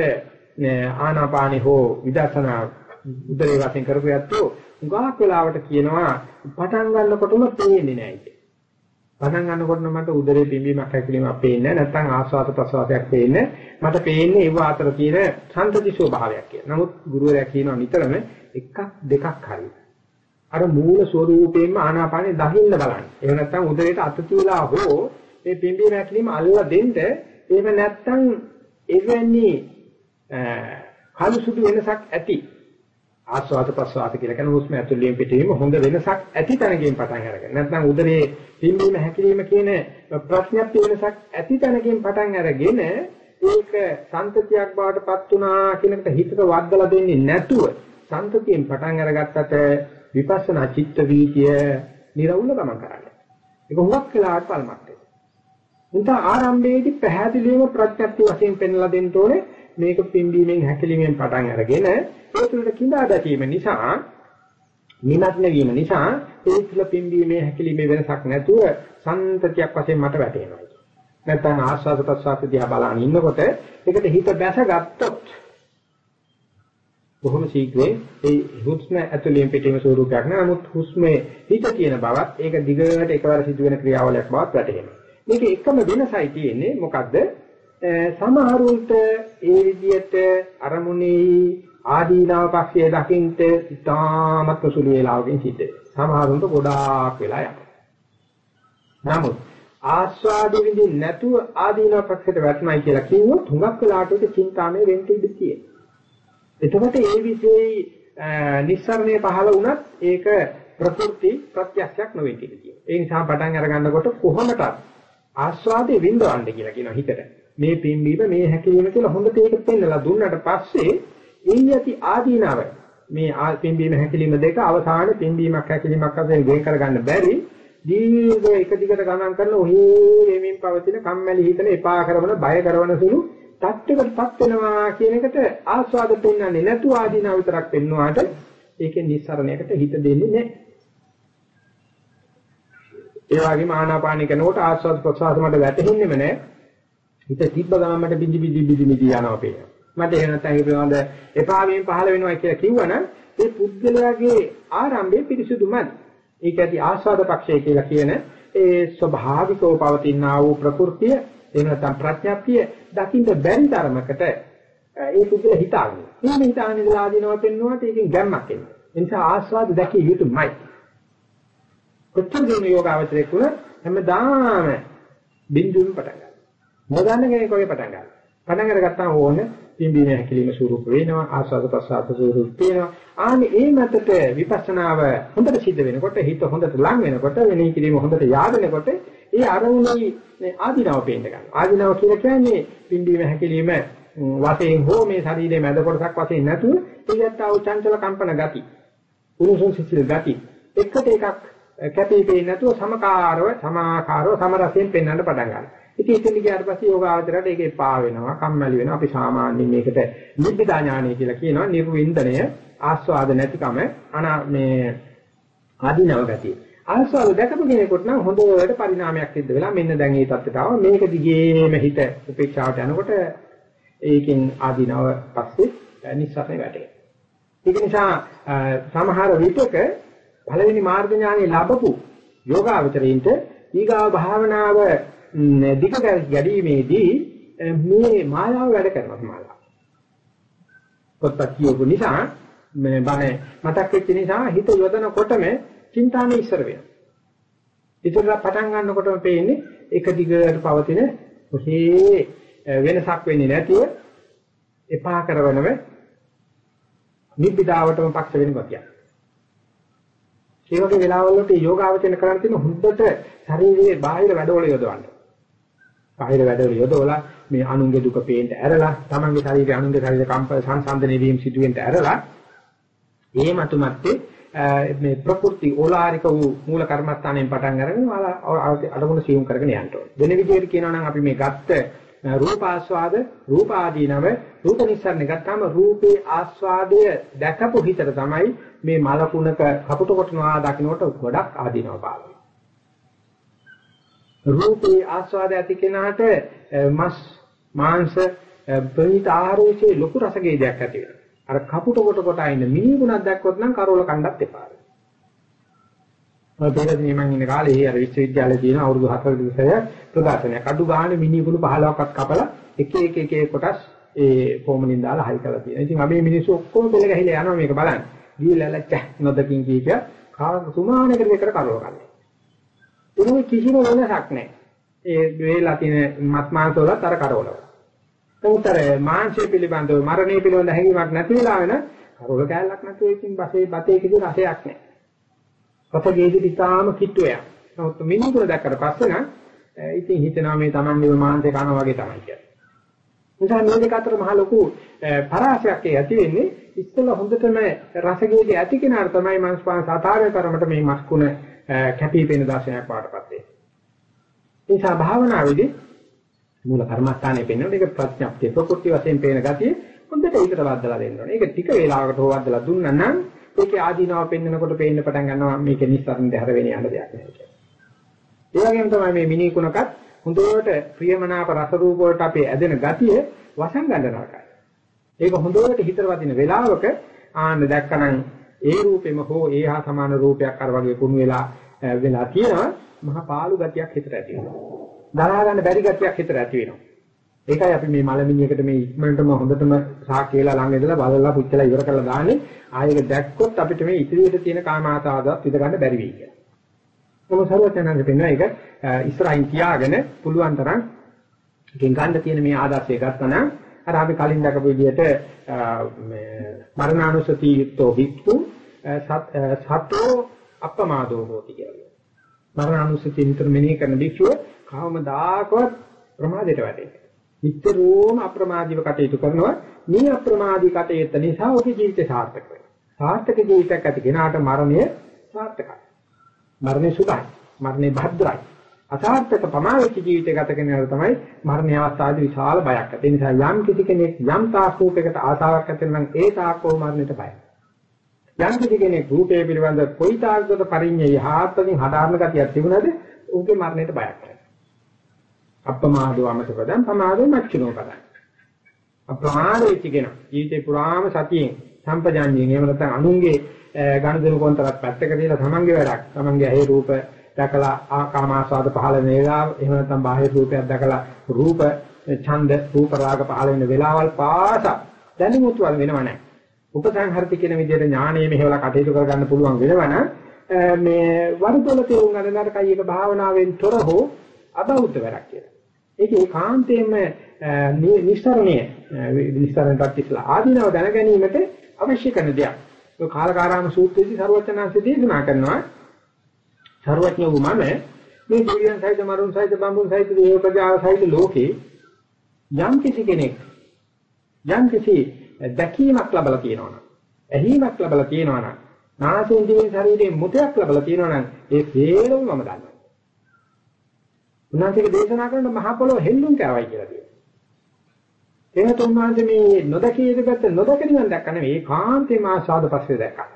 Speaker 1: ආනාපානි හෝ විදර්ශනා උදරේ වශයෙන් කරපු යත්තෝ උගාක් වෙලාවට කියනවා පටන් ගන්නකොටම පේන්නේ නැහැ කිය. පටන් ගන්නකොටම මට උදරේ පිම්බීමක් හැකිලිමක් පේන්නේ නැත්නම් ආස්වාද ප්‍රසවාසයක් පේන්නේ මට පේන්නේ ඒව අතර තියෙන සම්පති ස්වභාවයක් කියලා. නමුත් ගුරුවරයා කියනවා නිතරම එකක් දෙකක් හරි. අර මූල ස්වરૂපයෙන්ම ආනාපානෙ දකින්න බලන්න. එහෙම නැත්නම් උදරේට අත තියලා හෝ මේ පිම්බීම හැකිලිම අල්ලලා දෙන්න එහෙම නැත්නම් එවැනි කළු සුදු වෙනසක් ඇති ආස්වාද ප්‍රසවාස කියලා කියන හුස්ම ඇතුළේම පිටවීම හොඳ වෙනසක් ඇති තැනකින් පටන් අරගෙන නැත්නම් උදරයේ පිම්බීම හැකිලිම කියන ප්‍රඥප්ති වෙනසක් ඇති තැනකින් පටන් අරගෙන ඒක සන්තතියක් බවට පත් වුණා කියන එකට හිතට වද්දලා දෙන්නේ නැතුව සන්තතියෙන් පටන් අරගත්තට විපස්සනා චිත්ත වීතිය නිර්වුල ගමන් කරන්නේ. ඒක හුඟක් වෙලාවට පළමක් වෙනවා. උන්ට ආරම්භයේදී පැහැදිලිවම ප්‍රත්‍යක්ෂ වශයෙන් පෙන්ලා දෙන්න ඕනේ මේක පිම්බීමෙන් හැකිලිමෙන් පටන් අරගෙන ඒ තුළට කිඳා දැකීම නිසා නිමග්න වීම නිසා ඒ තුළ පිම්බීමේ හැකිලිමේ වෙනසක් නැතුව සම්තතියක් වශයෙන් මට වැටෙනවා. නැත්නම් ආස්වාද ප්‍රසආස දිහා බලන ඉන්නකොට ඒකට හිත බැසගත්තොත් බොහොම ශීඝ්‍රයෙන් ඒ හුස්ම ඇතුළෙන් පිටීම ස්වරූපයක් නෑ නමුත් හුස්මේ හිත තියෙන බවත් ඒක දිගට එකවර සිදුවෙන ක්‍රියාවලියක් බවත් වැටහෙනවා. මේක එකම වෙනසයි තියෙන්නේ මොකද්ද? සමහරුන්ට ඒ විදිහට අරමුණේ ආදීනාව පක්ෂයේ දකින්ට ඉතාමත් සුළු වේලාවකින් සිද්ධ වෙනවා. සමහරුන්ට ගොඩාක් වෙලා යනවා. නමුත් ආස්වාද විඳින්න නැතුව ආදීනාව පක්ෂයට වැටෙනයි කියලා කිව්වොත් හුඟක් වෙලාට ඒක චින්තාමය වෙන්න ඉඩ තියෙනවා. එතකොට ඒ විශේෂයි නිස්සරණය පහළ වුණත් ඒක ප්‍රකෘති ප්‍රත්‍යක්ෂයක් නොවෙන්න ඉඩ තියෙනවා. ඒ නිසා පටන් අර ගන්නකොට කොහොමද ආස්වාදේ විඳවන්න කියලා කියන හිතට. මේ පිම්බීම මේ හැකිලිම කියලා හොඳට ඒක පෙන්නලා දුන්නට පස්සේ ඒ යටි ආදීනව මේ පිම්බීම හැකිලිම දෙක අවසාන පිම්බීමක් හැකිලිමක් වශයෙන් වෙන් කරගන්න බැරි දීර්ඝ එක දිගට ගමන් කරන ඔහේ එමින් පවතින කම්මැලි හිතන එපා කරන බය කරන සුළු තත්ත්වයකටපත් වෙනවා කියන එකට ආස්වාද පෙන්වන්නේ නැතු ආදීනව විතරක් පෙන්වුවාට ඒකෙන් නිස්සරණයකට හිත දෙන්නේ නැහැ. ඒ වගේම ආනාපානික නෝට ආස්වාද ප්‍රසආස මට වැටහෙන්නේම නැහැ. හිත තිබ්බ ගමන් මට බිඳි බිඳි බිඳි මිදි යනවා පේනවා. මට එහෙම නැත්නම් ඒ පිළිබඳ එපා වීම පහළ වෙනවා කියලා කිව්වනම් ඒ පුද්ගලයාගේ ආරම්භයේ පිරිසුදුමයි. ඒක ඇති ආස්වාද පක්ෂය කියලා කියන ඒ ස්වභාවිකව පවතිනා වූ ප්‍රകൃතිය එහෙම නැත්නම් ප්‍රඥාප්තිය දකින්න බැරි තරමකට ඒ පුදුල හිතාගෙන. එහෙම හිතාගෙන ඉඳලා ආදීනව පෙන්නුවාට ඒකෙන් ගැම්මක් එන්නේ. ඒ නිසා ආස්වාද දැකිය යුතුමයි. කොච්චර දින යෝගාවචරයේ කුල හැමදාම බින්දුවෙන් පටන් ගන්නවා. මොදන්න කෙනෙක් වගේ පටන් ගන්නවා. පටන් අරගත්තාම ඕනේ පිම්බීම හැකිලිම ස්වරූප වෙනවා ආස්වාද ප්‍රසආස ස්වරූප වෙනවා ආනේ ඒ මතට විපස්සනාව හොඳට සිද්ධ වෙනකොට හිත හොඳට ලං වෙනකොට වෙණී කිරීම හොඳට යාදෙනකොට ඒ අරමුණයි ආධිනව පේන්න ගන්නවා. ආධිනව කියලා කියන්නේ පිම්බීම හැකිලිම වශයෙන් හෝ මේ ශරීරයේ මැද කොටසක් වශයෙන් නැතුව ඒකට ආව චංචල කම්පන ගති උණුසුම් සිසිල් ගති එකට එකක් කැපී පෙනෙන්නේ නැතුව සමකාරව සමාකාරව සමරසයෙන් පෙන්වන්න පටන් ගන්නවා. ඉතින් එතන ගියාට පස්සේ යෝගාවචරයට ඒකේ පා වෙනවා, කම්මැලි වෙනවා. අපි සාමාන්‍යයෙන් මේකට නිබ්බිදා ඥානය කියලා කියනවා. නිර්වින්දනය, ආස්වාද නැතිකම, අනා මේ ආදීනව ගතිය. ආස්වාද දැකපු කෙනෙකුට නම් හොඳට පරිණාමයක් සිද්ධ වෙලා මෙන්න දැන් මේ தත්තට ආව. මේක දිගේම හිත උපේක්ෂාවට යනකොට ඒකෙන් ආදීනව පස්සේ නිස්සාරේ වැටේ. ඒක නිසා සමහර විටක පළවෙනි මාර්ග ඥානෙ ලැබපු යෝගාවචරයින්ට ඊගා භාවනාව දිග ගැඩීමේදී මේ මායාව වැඩ කරනවා මායාව. පොත්පත් කියවපු නිසා මේ බණ මතක් වෙච්ච නිසා හිත යොදනකොටම චින්තානේ ඉස්සර වෙනවා. ඉතින් පටන් ගන්නකොටම පේන්නේ එක දිගට පවතින ඔහේ වෙනසක් වෙන්නේ නැතිව එපා කරවනව නිබ්බිදාවටම පක්ෂ වෙන ගතියක්. ඒ වගේ වෙලාවල් වලට යෝගාවචන කරන්න තියෙන හොඳට ශරීරයේ බාහිර වැඩවල යොදවන්න. බාහිර වැඩවල යොදවලා මේ අනුන්ගේ දුක පේන්න ඇරලා තමන්ගේ ශරීරය අනුන්ගේ ශරීර කම්ප සංසන්දනය වීම සිදුවෙන්න ඇරලා ඒ මතුමැත්තේ මේ ප්‍රකෘති ඕලාරික වූ මූල කර්මස්ථානයෙන් පටන් අරගෙන අඩමුණ සියුම් කරගෙන යන්න ඕනේ. වෙන විදිහට කියනවා නම් අපි මේ ගත්ත රූප ආස්වාද රූප ආදීනව රූප නිස්සරණ ගත්තාම රූපේ ආස්වාදය දැකපු හිතට තමයි මේ මලකුණක කපුට කොටනවා දකින්නට ගොඩක් ආදීනව පාලනය. රූපේ ආස්වාද ඇති කෙනාට මස් මාංශ ප්‍රණීත ආහාරයේ ලොකු රසගේදයක් ඇති වෙනවා. අර කපුට කොට කොට අයින මිනිගුණක් දැක්කොත් නම් කරෝල කණ්ඩත් එපා. මම පෙරදී මම ඉන්න කාලේ අර විශ්වවිද්‍යාලයේ තියෙන අවුරුදු 4 විතර ප්‍රකාශනයක් අඩු ගානේ මිනිගුණු 15ක්වත් කපලා එක එක එක එක කොටස් ඒ ෆෝමලින් දාලා හයි කරලා තියෙනවා. ඉතින් අපි මිනිස්සු ඔක්කොම පෙළ ගහලා යනවා මේක බලන්න. ගිහලා ලැච්ච නොදකින් කීක කා සුමානකට දෙකට කරවල ගන්න. ඒක කිසිම වෙනසක් නැහැ. ඒ වේලා තියෙන මත් මාංශ වලත් අර කරවල. උතර මාංශය පිළිබඳව මරණය පිළිබඳ හැඟීමක් නැති වෙලා වෙන කරවල කැලලක් නැතුව ඉතින් බසේ බතේ කිසි රසයක් නැහැ. රසගේදි පිටාම කිට්ටුවයක්. නමුත් මිනිකුල දැක්කට පස්සේ නම් ඉතින් හිතනවා මේ Tamanගේ මාංශය කනවා වගේ තමයි කියන්නේ. නිසා මේ දෙක අතර මහ ලොකු පරාසයක් ඇති වෙන්නේ ඉස්සෙල්ලා හොඳටම රසගේදි ඇති කෙනාට තමයි මංස් පාන සාතාරය තරමට මේ මස්කුණ කැපී පෙනෙන දර්ශනයක් වාටපත් වෙන්නේ. ඒ නිසා භාවනාවේදී මූල කර්මස්ථානයේ පෙන්වන එක ප්‍රඥප්තිය ප්‍රකෘති වශයෙන් පේන ගතිය හොඳට ඒකට වදලා දෙන්න ඕනේ. ඒක ටික වේලාවකට හො වදලා දුන්නා නම් ඒකේ ආදීනාව පෙන්වනකොට පේන්න පටන් ගන්නවා මේක නිස්සාරණ දෙහර වෙන යන දෙයක් නෙවෙයි. ඒ වගේම තමයි මේ මිනි කුණකත් හොඳට ප්‍රියමනාප රස රූප වලට අපේ ඇදෙන ගතිය වසන් ගන්නනවායි. ඒක හොඳට හිතර වදින වෙලාවක ආන්න දැක්කනම් ඒ රූපෙම හෝ ඒ හා සමාන රූපයක් අර වගේ කුණු වෙලා වෙලා තියෙනවා මහා පාළු ගතියක් හිතට ඇති වෙනවා. දරා ගන්න බැරි ගතියක් හිතට ඇති වෙනවා. ඒකයි අපි මේ මලමිණියකට මේ ඉක්මනටම හොඳටම සාකේලා ළඟ ඉඳලා බලලා පුච්චලා ඉවර කරලා දාන්නේ ආයෙක දැක්කොත් අපිට මේ ඉතිරියට තියෙන කාම ආසාවවත් විඳ ගන්න බැරි වෙයි කියලා. මොකද සරුවචනන්ද පෙන්වන එක ඉස්සරහින් තියාගෙන පුළුවන් තරම් එකෙන් ගන්න තියෙන මේ ආදර්ශය ගත්තා නම් අර අපි කලින් දැකපු විදිහට මේ මරණානුසති යුක්තෝ හික්තු සතෝ අපමාදෝ හෝති කියලා. මරණානුසති නිතර මෙනෙහි කරන භික්ෂුව කවමදාකවත් ප්‍රමාදයට වැටෙන්නේ. නිතරම අප්‍රමාදීව කටයුතු කරනවා. මේ අප්‍රමාදී කටයුත්ත නිසා ඔහුගේ ජීවිතය සාර්ථක වෙනවා. සාර්ථක ජීවිතයක් ඇති කෙනාට මරණය සාර්ථකයි. මරණය සුඛයි. මරණය භද්‍රයි. අසාර්ථක පමාවිච්ච ජීවිතය ගත කෙනාට තමයි මරණ අවස්ථාවේ විශාල බයක් ඇති. ඒ නිසා යම් කිසි කෙනෙක් යම් තාක්ෂූපයකට ආසාවක් ඇති නම් ඒ තාක්කෝ මරණයට බයයි. යම් කිසි කෙනෙක් රූපේ පිළිබඳ කොයි තාක්කද පරිඤ්ඤය යහපතින් හදාරන ගතියක් තිබුණාද ඌගේ මරණයට බයක් නැහැ. අප්‍රමාදෝ අමතකදම් පමාදෝ මච්චුනෝ පදං. අප්‍රමාදෝ ඉතිගෙන ජීවිතේ පුරාම සතියෙන් සම්පජාඤ්ඤයෙන් එහෙම නැත්නම් අනුන්ගේ ගනුදෙනු කොන්තරත් පැත්තක දාලා තමන්ගේ වැඩක් තමන්ගේ ඇහි රූප දැකලා ආකාමාස්වාද පහළ වෙන වෙලාව එහෙම නැත්නම් බාහිර රූපයක් දැකලා රූප ඡන්ද රූප රාග පහළ වෙන වෙලාවල් පාස දැනුමුත් වල වෙනව නැහැ. උපසංහරති කියන විදිහට ඥානයේ මෙහෙवला කටයුතු කරගන්න පුළුවන් වෙනවනම් මේ වරුදොල තේරුම් ගන්නකට කයි එක භාවනාවෙන් තොර හෝ අබෞද්ධ වැඩක් කියලා. ඒක ඒකාන්තයෙන්ම නිස්සරණය නිස්සරණටත් ඉස්සලා ආදීනව දැන ගැනීමට අවශ්‍ය කරන දෙයක්. ඒ කාලකාරාම සූත්‍රයේදී සර්වචනාංශ දේශනා කරනවා සර්වඥ වූ මම මේ දිව්‍යයන් සහිත මරුන් සහිත බඹුන් සහිත දේව ප්‍රජාව සහිත ලෝකේ යම් කිසි කෙනෙක් යම් කිසි දැකීමක් ලැබලා තියෙනවනම් ඇහිීමක් ලැබලා තියෙනවනම් නාසයෙන් දිවෙන් ශරීරයෙන් මුතයක් ලැබලා තියෙනවනම් ඒ සියලුම මම දන්නවා. උන්වහන්සේගේ දේශනා කරන මහ පොළොව හෙල්ලුම් කෑවයි කියලා කියනවා. එහෙත් උන්වහන්සේ මේ නොදකී ඉඳගත් නොදක නිවන් දැක්ක නෙවෙයි ඒකාන්තේම ආස්වාද පස්සේ දැක්කා.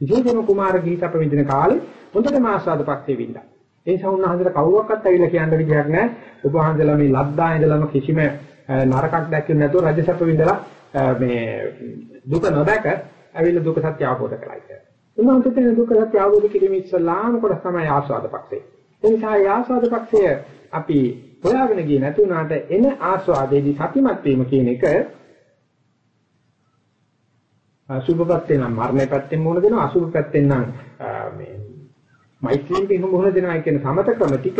Speaker 1: විජේතම කුමාර ගීත අප විඳින කාලේ හොඳටම ආස්වාද පස්සේ වින්දා. ඒ නිසා උන්වහන්සේට කවුරක්වත් ඇවිල්ලා කියන්න විදිහක් නැහැ. ඔබ වහන්සේලා මේ ලද්දා ඉඳලම කිසිම නරකක් දැක්කේ නැතුව රජසප්ප විඳලා මේ දුක නොදක ඇවිල්ලා දුක සත්‍ය අවබෝධ කරලා ඉතින්. උන්වහන්සේට දුක සත්‍ය අවබෝධ කිරීම ඉස්සලාම කොටස තමයි ආස්වාද පස්සේ. ඒ නිසා ආස්වාද පස්සේ අපි හොයාගෙන ගියේ නැති වුණාට එන ආස්වාදයේදී සතිමත් වීම කියන එක අසුභ පැත්තෙන් නම් මරණය පැත්තෙන් මොන දෙනවා අසුභ පැත්තෙන් නම් මේ මෛත්‍රියෙන් මොන දෙනවා කියන සමත ක්‍රම ටික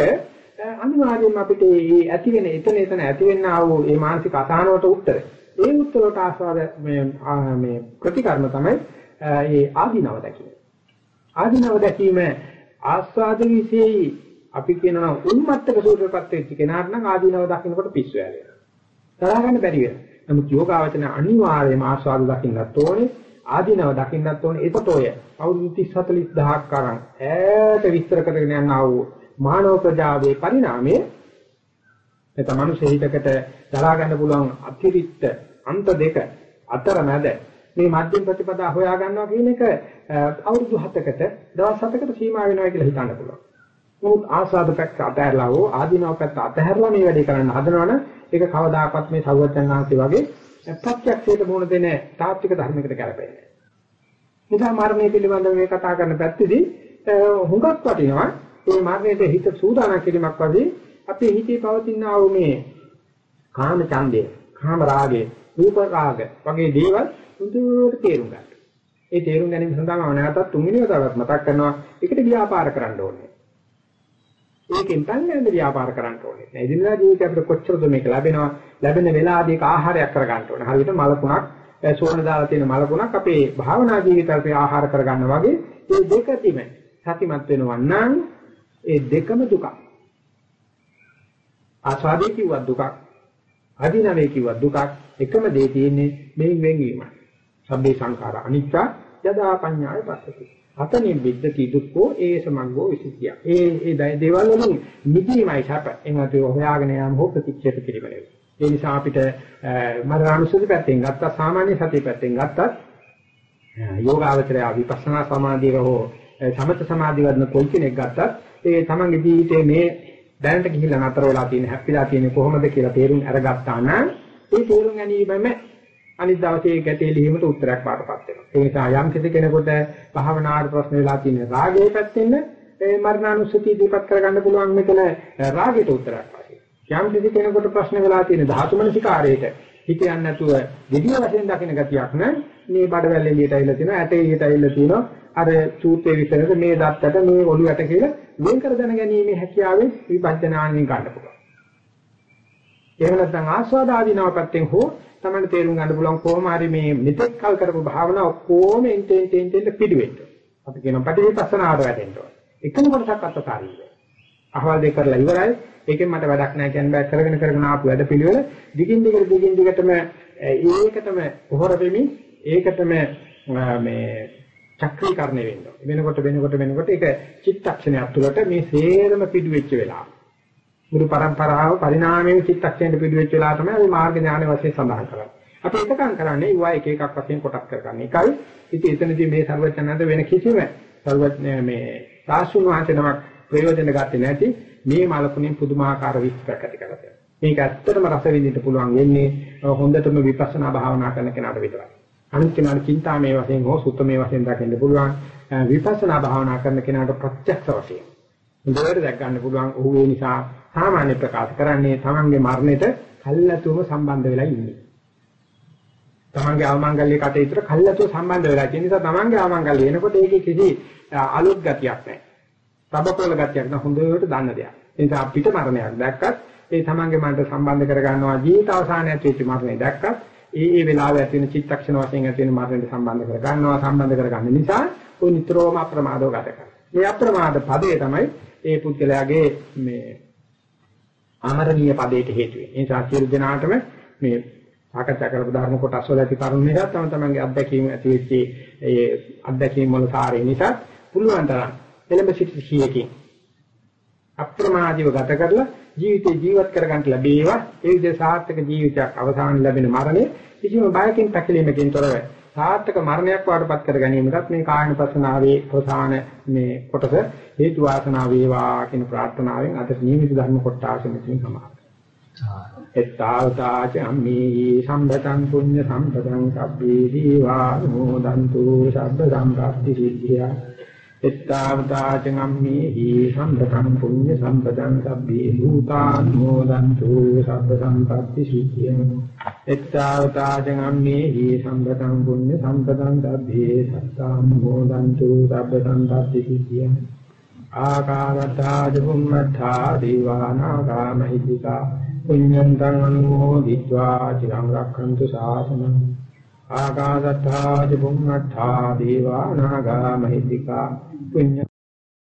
Speaker 1: අනිවාර්යයෙන්ම අපිට මේ ඇති වෙන එතන එතන ඇති වෙන්නා වූ මේ මානසික අසහනවට උත්තර ඒ උත්තරට ආස්වාද මේ මේ ප්‍රතිකර්ම තමයි මේ ආධිනව දැකීම ආධිනව දැකීම ආස්වාද විශේෂයි අපි කියනවා උන්මත්තක සූත්‍රපත් වෙච්ච කෙනාට නම් ආදීනව දකින්නකොට පිස්සු ඇලෙනවා. තරහ ගන්න බැරි වෙනවා. නමුත් යෝගාවචන අනිවාර්යයෙන්ම ආස්වාද දකින්නත් ඕනේ ආදීනව දකින්නත් ඕනේ ඒකට ඔය අවුරුදු 30 40000ක් කරන් ඈත විස්තර කරගෙන යන ආ වූ මානව ප්‍රජාවේ පරිණාමයේ එතන මනුෂ්‍ය හිතකට දරා ගන්න පුළුවන් අතිරික්ත අන්ත දෙක අතරමැද මේ මධ්‍යම ප්‍රතිපදා හොයා ගන්නවා කියන එක අවුරුදු 7කට දවස් 7කට සීමා වෙනවා කියලා හිතන්න පුළුවන්. නමුත් ආස්වාද පැත්ත අතහැරලා හෝ ආදීනව පැත්ත අතහැරලා මේ වැඩේ කරන්න හදනවනම් ඒක කවදාකවත් මේ සරුවචනාංශي වගේ ප්‍රත්‍යක්ෂයට මුණ දෙන තාත්වික ධර්මයකට කරපෙන්නේ. නිසා මරණය පිළිබඳව මේ කතා කරන පැත්තේදී හුඟක් වටිනවා මේ මරණයට හිත සූදානම් කිරීමක් වගේ අපේ හිතේ පවතින ආ මේ කාම ඡන්දය, කාම රාගය, රූප රාග වගේ දේවල් හොඳට තේරුම් ගන්න. ඒ තේරුම් ගැනීම සඳහා මම නැවතත් තුන්වෙනි වතාවක් මතක් කරනවා. ඒකට ව්‍යාපාර කරන්න ඕනේ. ඒකෙන් තමයි ව්‍යාපාර කරන්න ඕනේ. ඒ දිනදා ජීවිතේ අපිට කොච්චරද මේක ලැබෙනවා ලැබෙන වෙලාවදී ඒක ආහාරයක් කරගන්න ඕනේ. හරියට මලකුණක් සෝන දාලා තියෙන මලකුණක් අපේ භාවනා ජීවිතේ අපි ආහාර කරගන්න වගේ මේ දෙකතිම සතිමත් වෙනවා නම් ඒ දෙකම දුක. ආස්වාදේ කිව්වත් දුකක්, අදිනවේ කිව්වත් දුකක්. එකම දේ තියෙන්නේ මෙයින් වෙන්වීම. සබ්බේ සංඛාර අනිච්ච යදා පඤ්ඤාය පස්සති. අතනින් විද්දති දුක්ඛෝ ඒ සමංගෝ විසිතිය. ඒ ඒ දේවල් වලින් නිදීමයි සැප. එනවාට හොයාගෙන යාම හෝ ප්‍රතික්ෂේප කිරීම නෙවෙයි. ඒ නිසා අපිට මරණානුසුති පැත්තෙන් ගත්තා සාමාන්‍ය සතිය පැත්තෙන් ගත්තත් යෝගාවචරය විපස්සනා සමාධියක හෝ සමත සමාධිය වඩන කොයි කෙනෙක් ගත්තත් ඒ තමන්ගේ ජීවිතයේ මේ දැනට ගිහිල්ලා නතර වෙලා තියෙන හැප්පිලා තියෙන කොහොමද කියලා තේරුම් අරගත්තා නම් ඒ තේරුම් ගැනීමම අනිත් දවසේ ගැටේ ලිහිමට උත්තරයක් පාටපත් වෙනවා. ඒ නිසා යම් කිසි කෙනෙකුට භාවනාවට ප්‍රශ්න වෙලා තියෙන රාගයේ පැත්තෙන් ඒ මරණානුස්සතිය දීපත් කරගන්න පුළුවන් මෙතන රාගයට උත්තරයක් වශයෙන්. යම් කිසි කෙනෙකුට ප්‍රශ්න වෙලා තියෙන ධාතු මනසිකාරයට හිත යන්නේ නැතුව විදිය වශයෙන් දකින්න ගතියක් නම් මේ බඩවැල් එළියට ඇවිල්ලා තියෙනවා ඇටේ එළියට ඇවිල්ලා තියෙනවා අර චූතේ විතරද මේ දත්තට මේ ඔළුවට කියලා වෙන් කර දැන ගැනීම හැකියාවෙන් විපස්සනාණින් ගන්න පුළුවන්. එහෙම නැත්නම් ආස්වාද ආදීනව පැත්තෙන් හෝ තමයි තේරුම් ගන්න පුළුවන් කොහොම හරි මේ මෙතෙක් කල් කරපු භාවනාව ඔක්කොම එන්ටෙන් ටෙන් පිළිවෙන්න. අපි කියනවා පටිවිපස්සනාවට වැටෙන්න ඕන. එකම කොටසක් අත්කාරී වෙයි. අහවල් දෙක කරලා ඉවරයි. ඒකෙන් මට වැඩක් නැහැ කියන බෑ කරගෙන කරගෙන ආපු වැඩ පිළිවෙල දිගින් දිගට දිගින් දිගටම ඒකටම පොහොර වෙමින් ඒකටම මේ චක්‍රීකරණය වෙනවා. වෙනකොට වෙනකොට වෙනකොට ඒක චිත්තක්ෂණයක් තුළට මේ සේරම පිටු වෙච්ච වෙලාව. මුළු પરම්පරාව පරිණාමයේ චිත්තක්ෂණයට පිළිවෙච්ච වෙලා තමයි මේ මාර්ග ඥාන වශයෙන් සඳහන් කරන්නේ. අපි එකකම් කරන්නේ ඒවා එක එකක් වශයෙන් කොටස් කරගන්න. එකයි ඉතින් එතනදී මේ ਸਰවඥාන්ත වෙන කිසිම ਸਰවඥ මේ සාසුන් වහන්සේනමක් ප්‍රයෝජන ගත්තේ නැති මේ මලකුණින් පුදුමාකාර විස්තරයක් ඇති කරලා තියෙනවා. මේක ඇත්තටම රස විඳින්න පුළුවන් වෙන්නේ හොඳටම විපස්සනා භාවනා කරන කෙනාට විතරයි. අනිත් කෙනාට චින්තාමේ වශයෙන් හෝ සුත්තමේ වශයෙන් දකින්න පුළුවන් විපස්සනා භාවනා කරන කෙනාට ප්‍රත්‍යක්ෂ වශයෙන්. හොඳට දැක් ගන්න පුළුවන් ඔහු ඒ නිසා සාමාන්‍ය ප්‍රකාශ කරන්නේ තමන්ගේ මරණයට කල්ලාතුම සම්බන්ධ වෙලා ඉන්නේ. තමන්ගේ අවමංගල්‍ය කටයුතු කල්ලාතුම සම්බන්ධ වෙලා තියෙන නිසා තමන්ගේ අවමංගල්‍ය එනකොට ඒකේ කිසි අලුත් ගතියක් නැහැ. තබකොළ ගතියක් නැ හොඳට දන්න දෙයක්. ඒ නිසා අපිට මරණයක් දැක්කත් ඒ තමන්ගේ මනට සම්බන්ධ කර ගන්නවා ජීවිත අවසානයත් වෙච්ච මරණය දැක්කත් ඒ ඒ වෙලාවේ ඇති වෙන චිත්තක්ෂණ වශයෙන් ඇති වෙන මරණයට සම්බන්ධ කර ගන්නවා සම්බන්ධ කර ගන්න නිසා ඔය නිතරම අප්‍රමාදව ගත කරනවා. මේ අප්‍රමාද පදේ තමයි ඒ පුද්ගලයාගේ මේ අමරණීය පදයට හේතු වෙන්නේ. ඒ නිසා සියලු දෙනාටම මේ සාකච්ඡා කරපු ධර්ම කොටස් වල ඇති කරුණු නිසා තම තමන්ගේ අත්දැකීම් ඇති වෙච්ච ඒ අත්දැකීම් වල සාරය නිසා පුළුවන් තරම් එළඹ සිටි සියකින් අප්‍රමාදීව ගත කරලා ජීවිතේ ජීවත් කරගන්න ලැබේවා ඒ විදිහ සාර්ථක ජීවිතයක් අවසාන ලැබෙන මරණය කිසිම බයකින් පැකිලීමකින් තොරව සාර්ථක මරණයක් වාටපත් කර ගැනීමකට මේ කායන පසනාවේ ප්‍රධාන මේ කොටස හේතු වාසනා වේවා කියන ප්‍රාර්ථනාවෙන් අද නියමිත ධර්ම කොටස මෙතන සමාප්ත. එත්තාවතාච අම්මේ සම්බතං පුඤ්ඤ සම්පතං සබ්බේ දීවා නෝදන්තු සබ්බ සම්පatti සිද්ධියා. එත්තාවතාච අම්මේ සම්බතං පුඤ්ඤ සම්පතං සබ්බේ භූතාන් නෝදන්තු සබ්බ සම්පatti සිද්ධියා එත්තාවතාජං අම්මේ හි සම්පතං පුඤ්ඤ සම්පතං තබ්බේ සත්තාං හෝදන්තු සබ්බ සම්පත්ති සිද්ධිය ආකාරතාජ බුම්මඨා දීවානාගා මහිත්‍තිකා පුඤ්ඤන්තං අනුමෝදිत्वा චිරං රක්ඛන්තු සාසනං ආකාශත්තාජ බුම්මඨා දීවානාගා මහිත්‍තිකා පුඤ්ඤ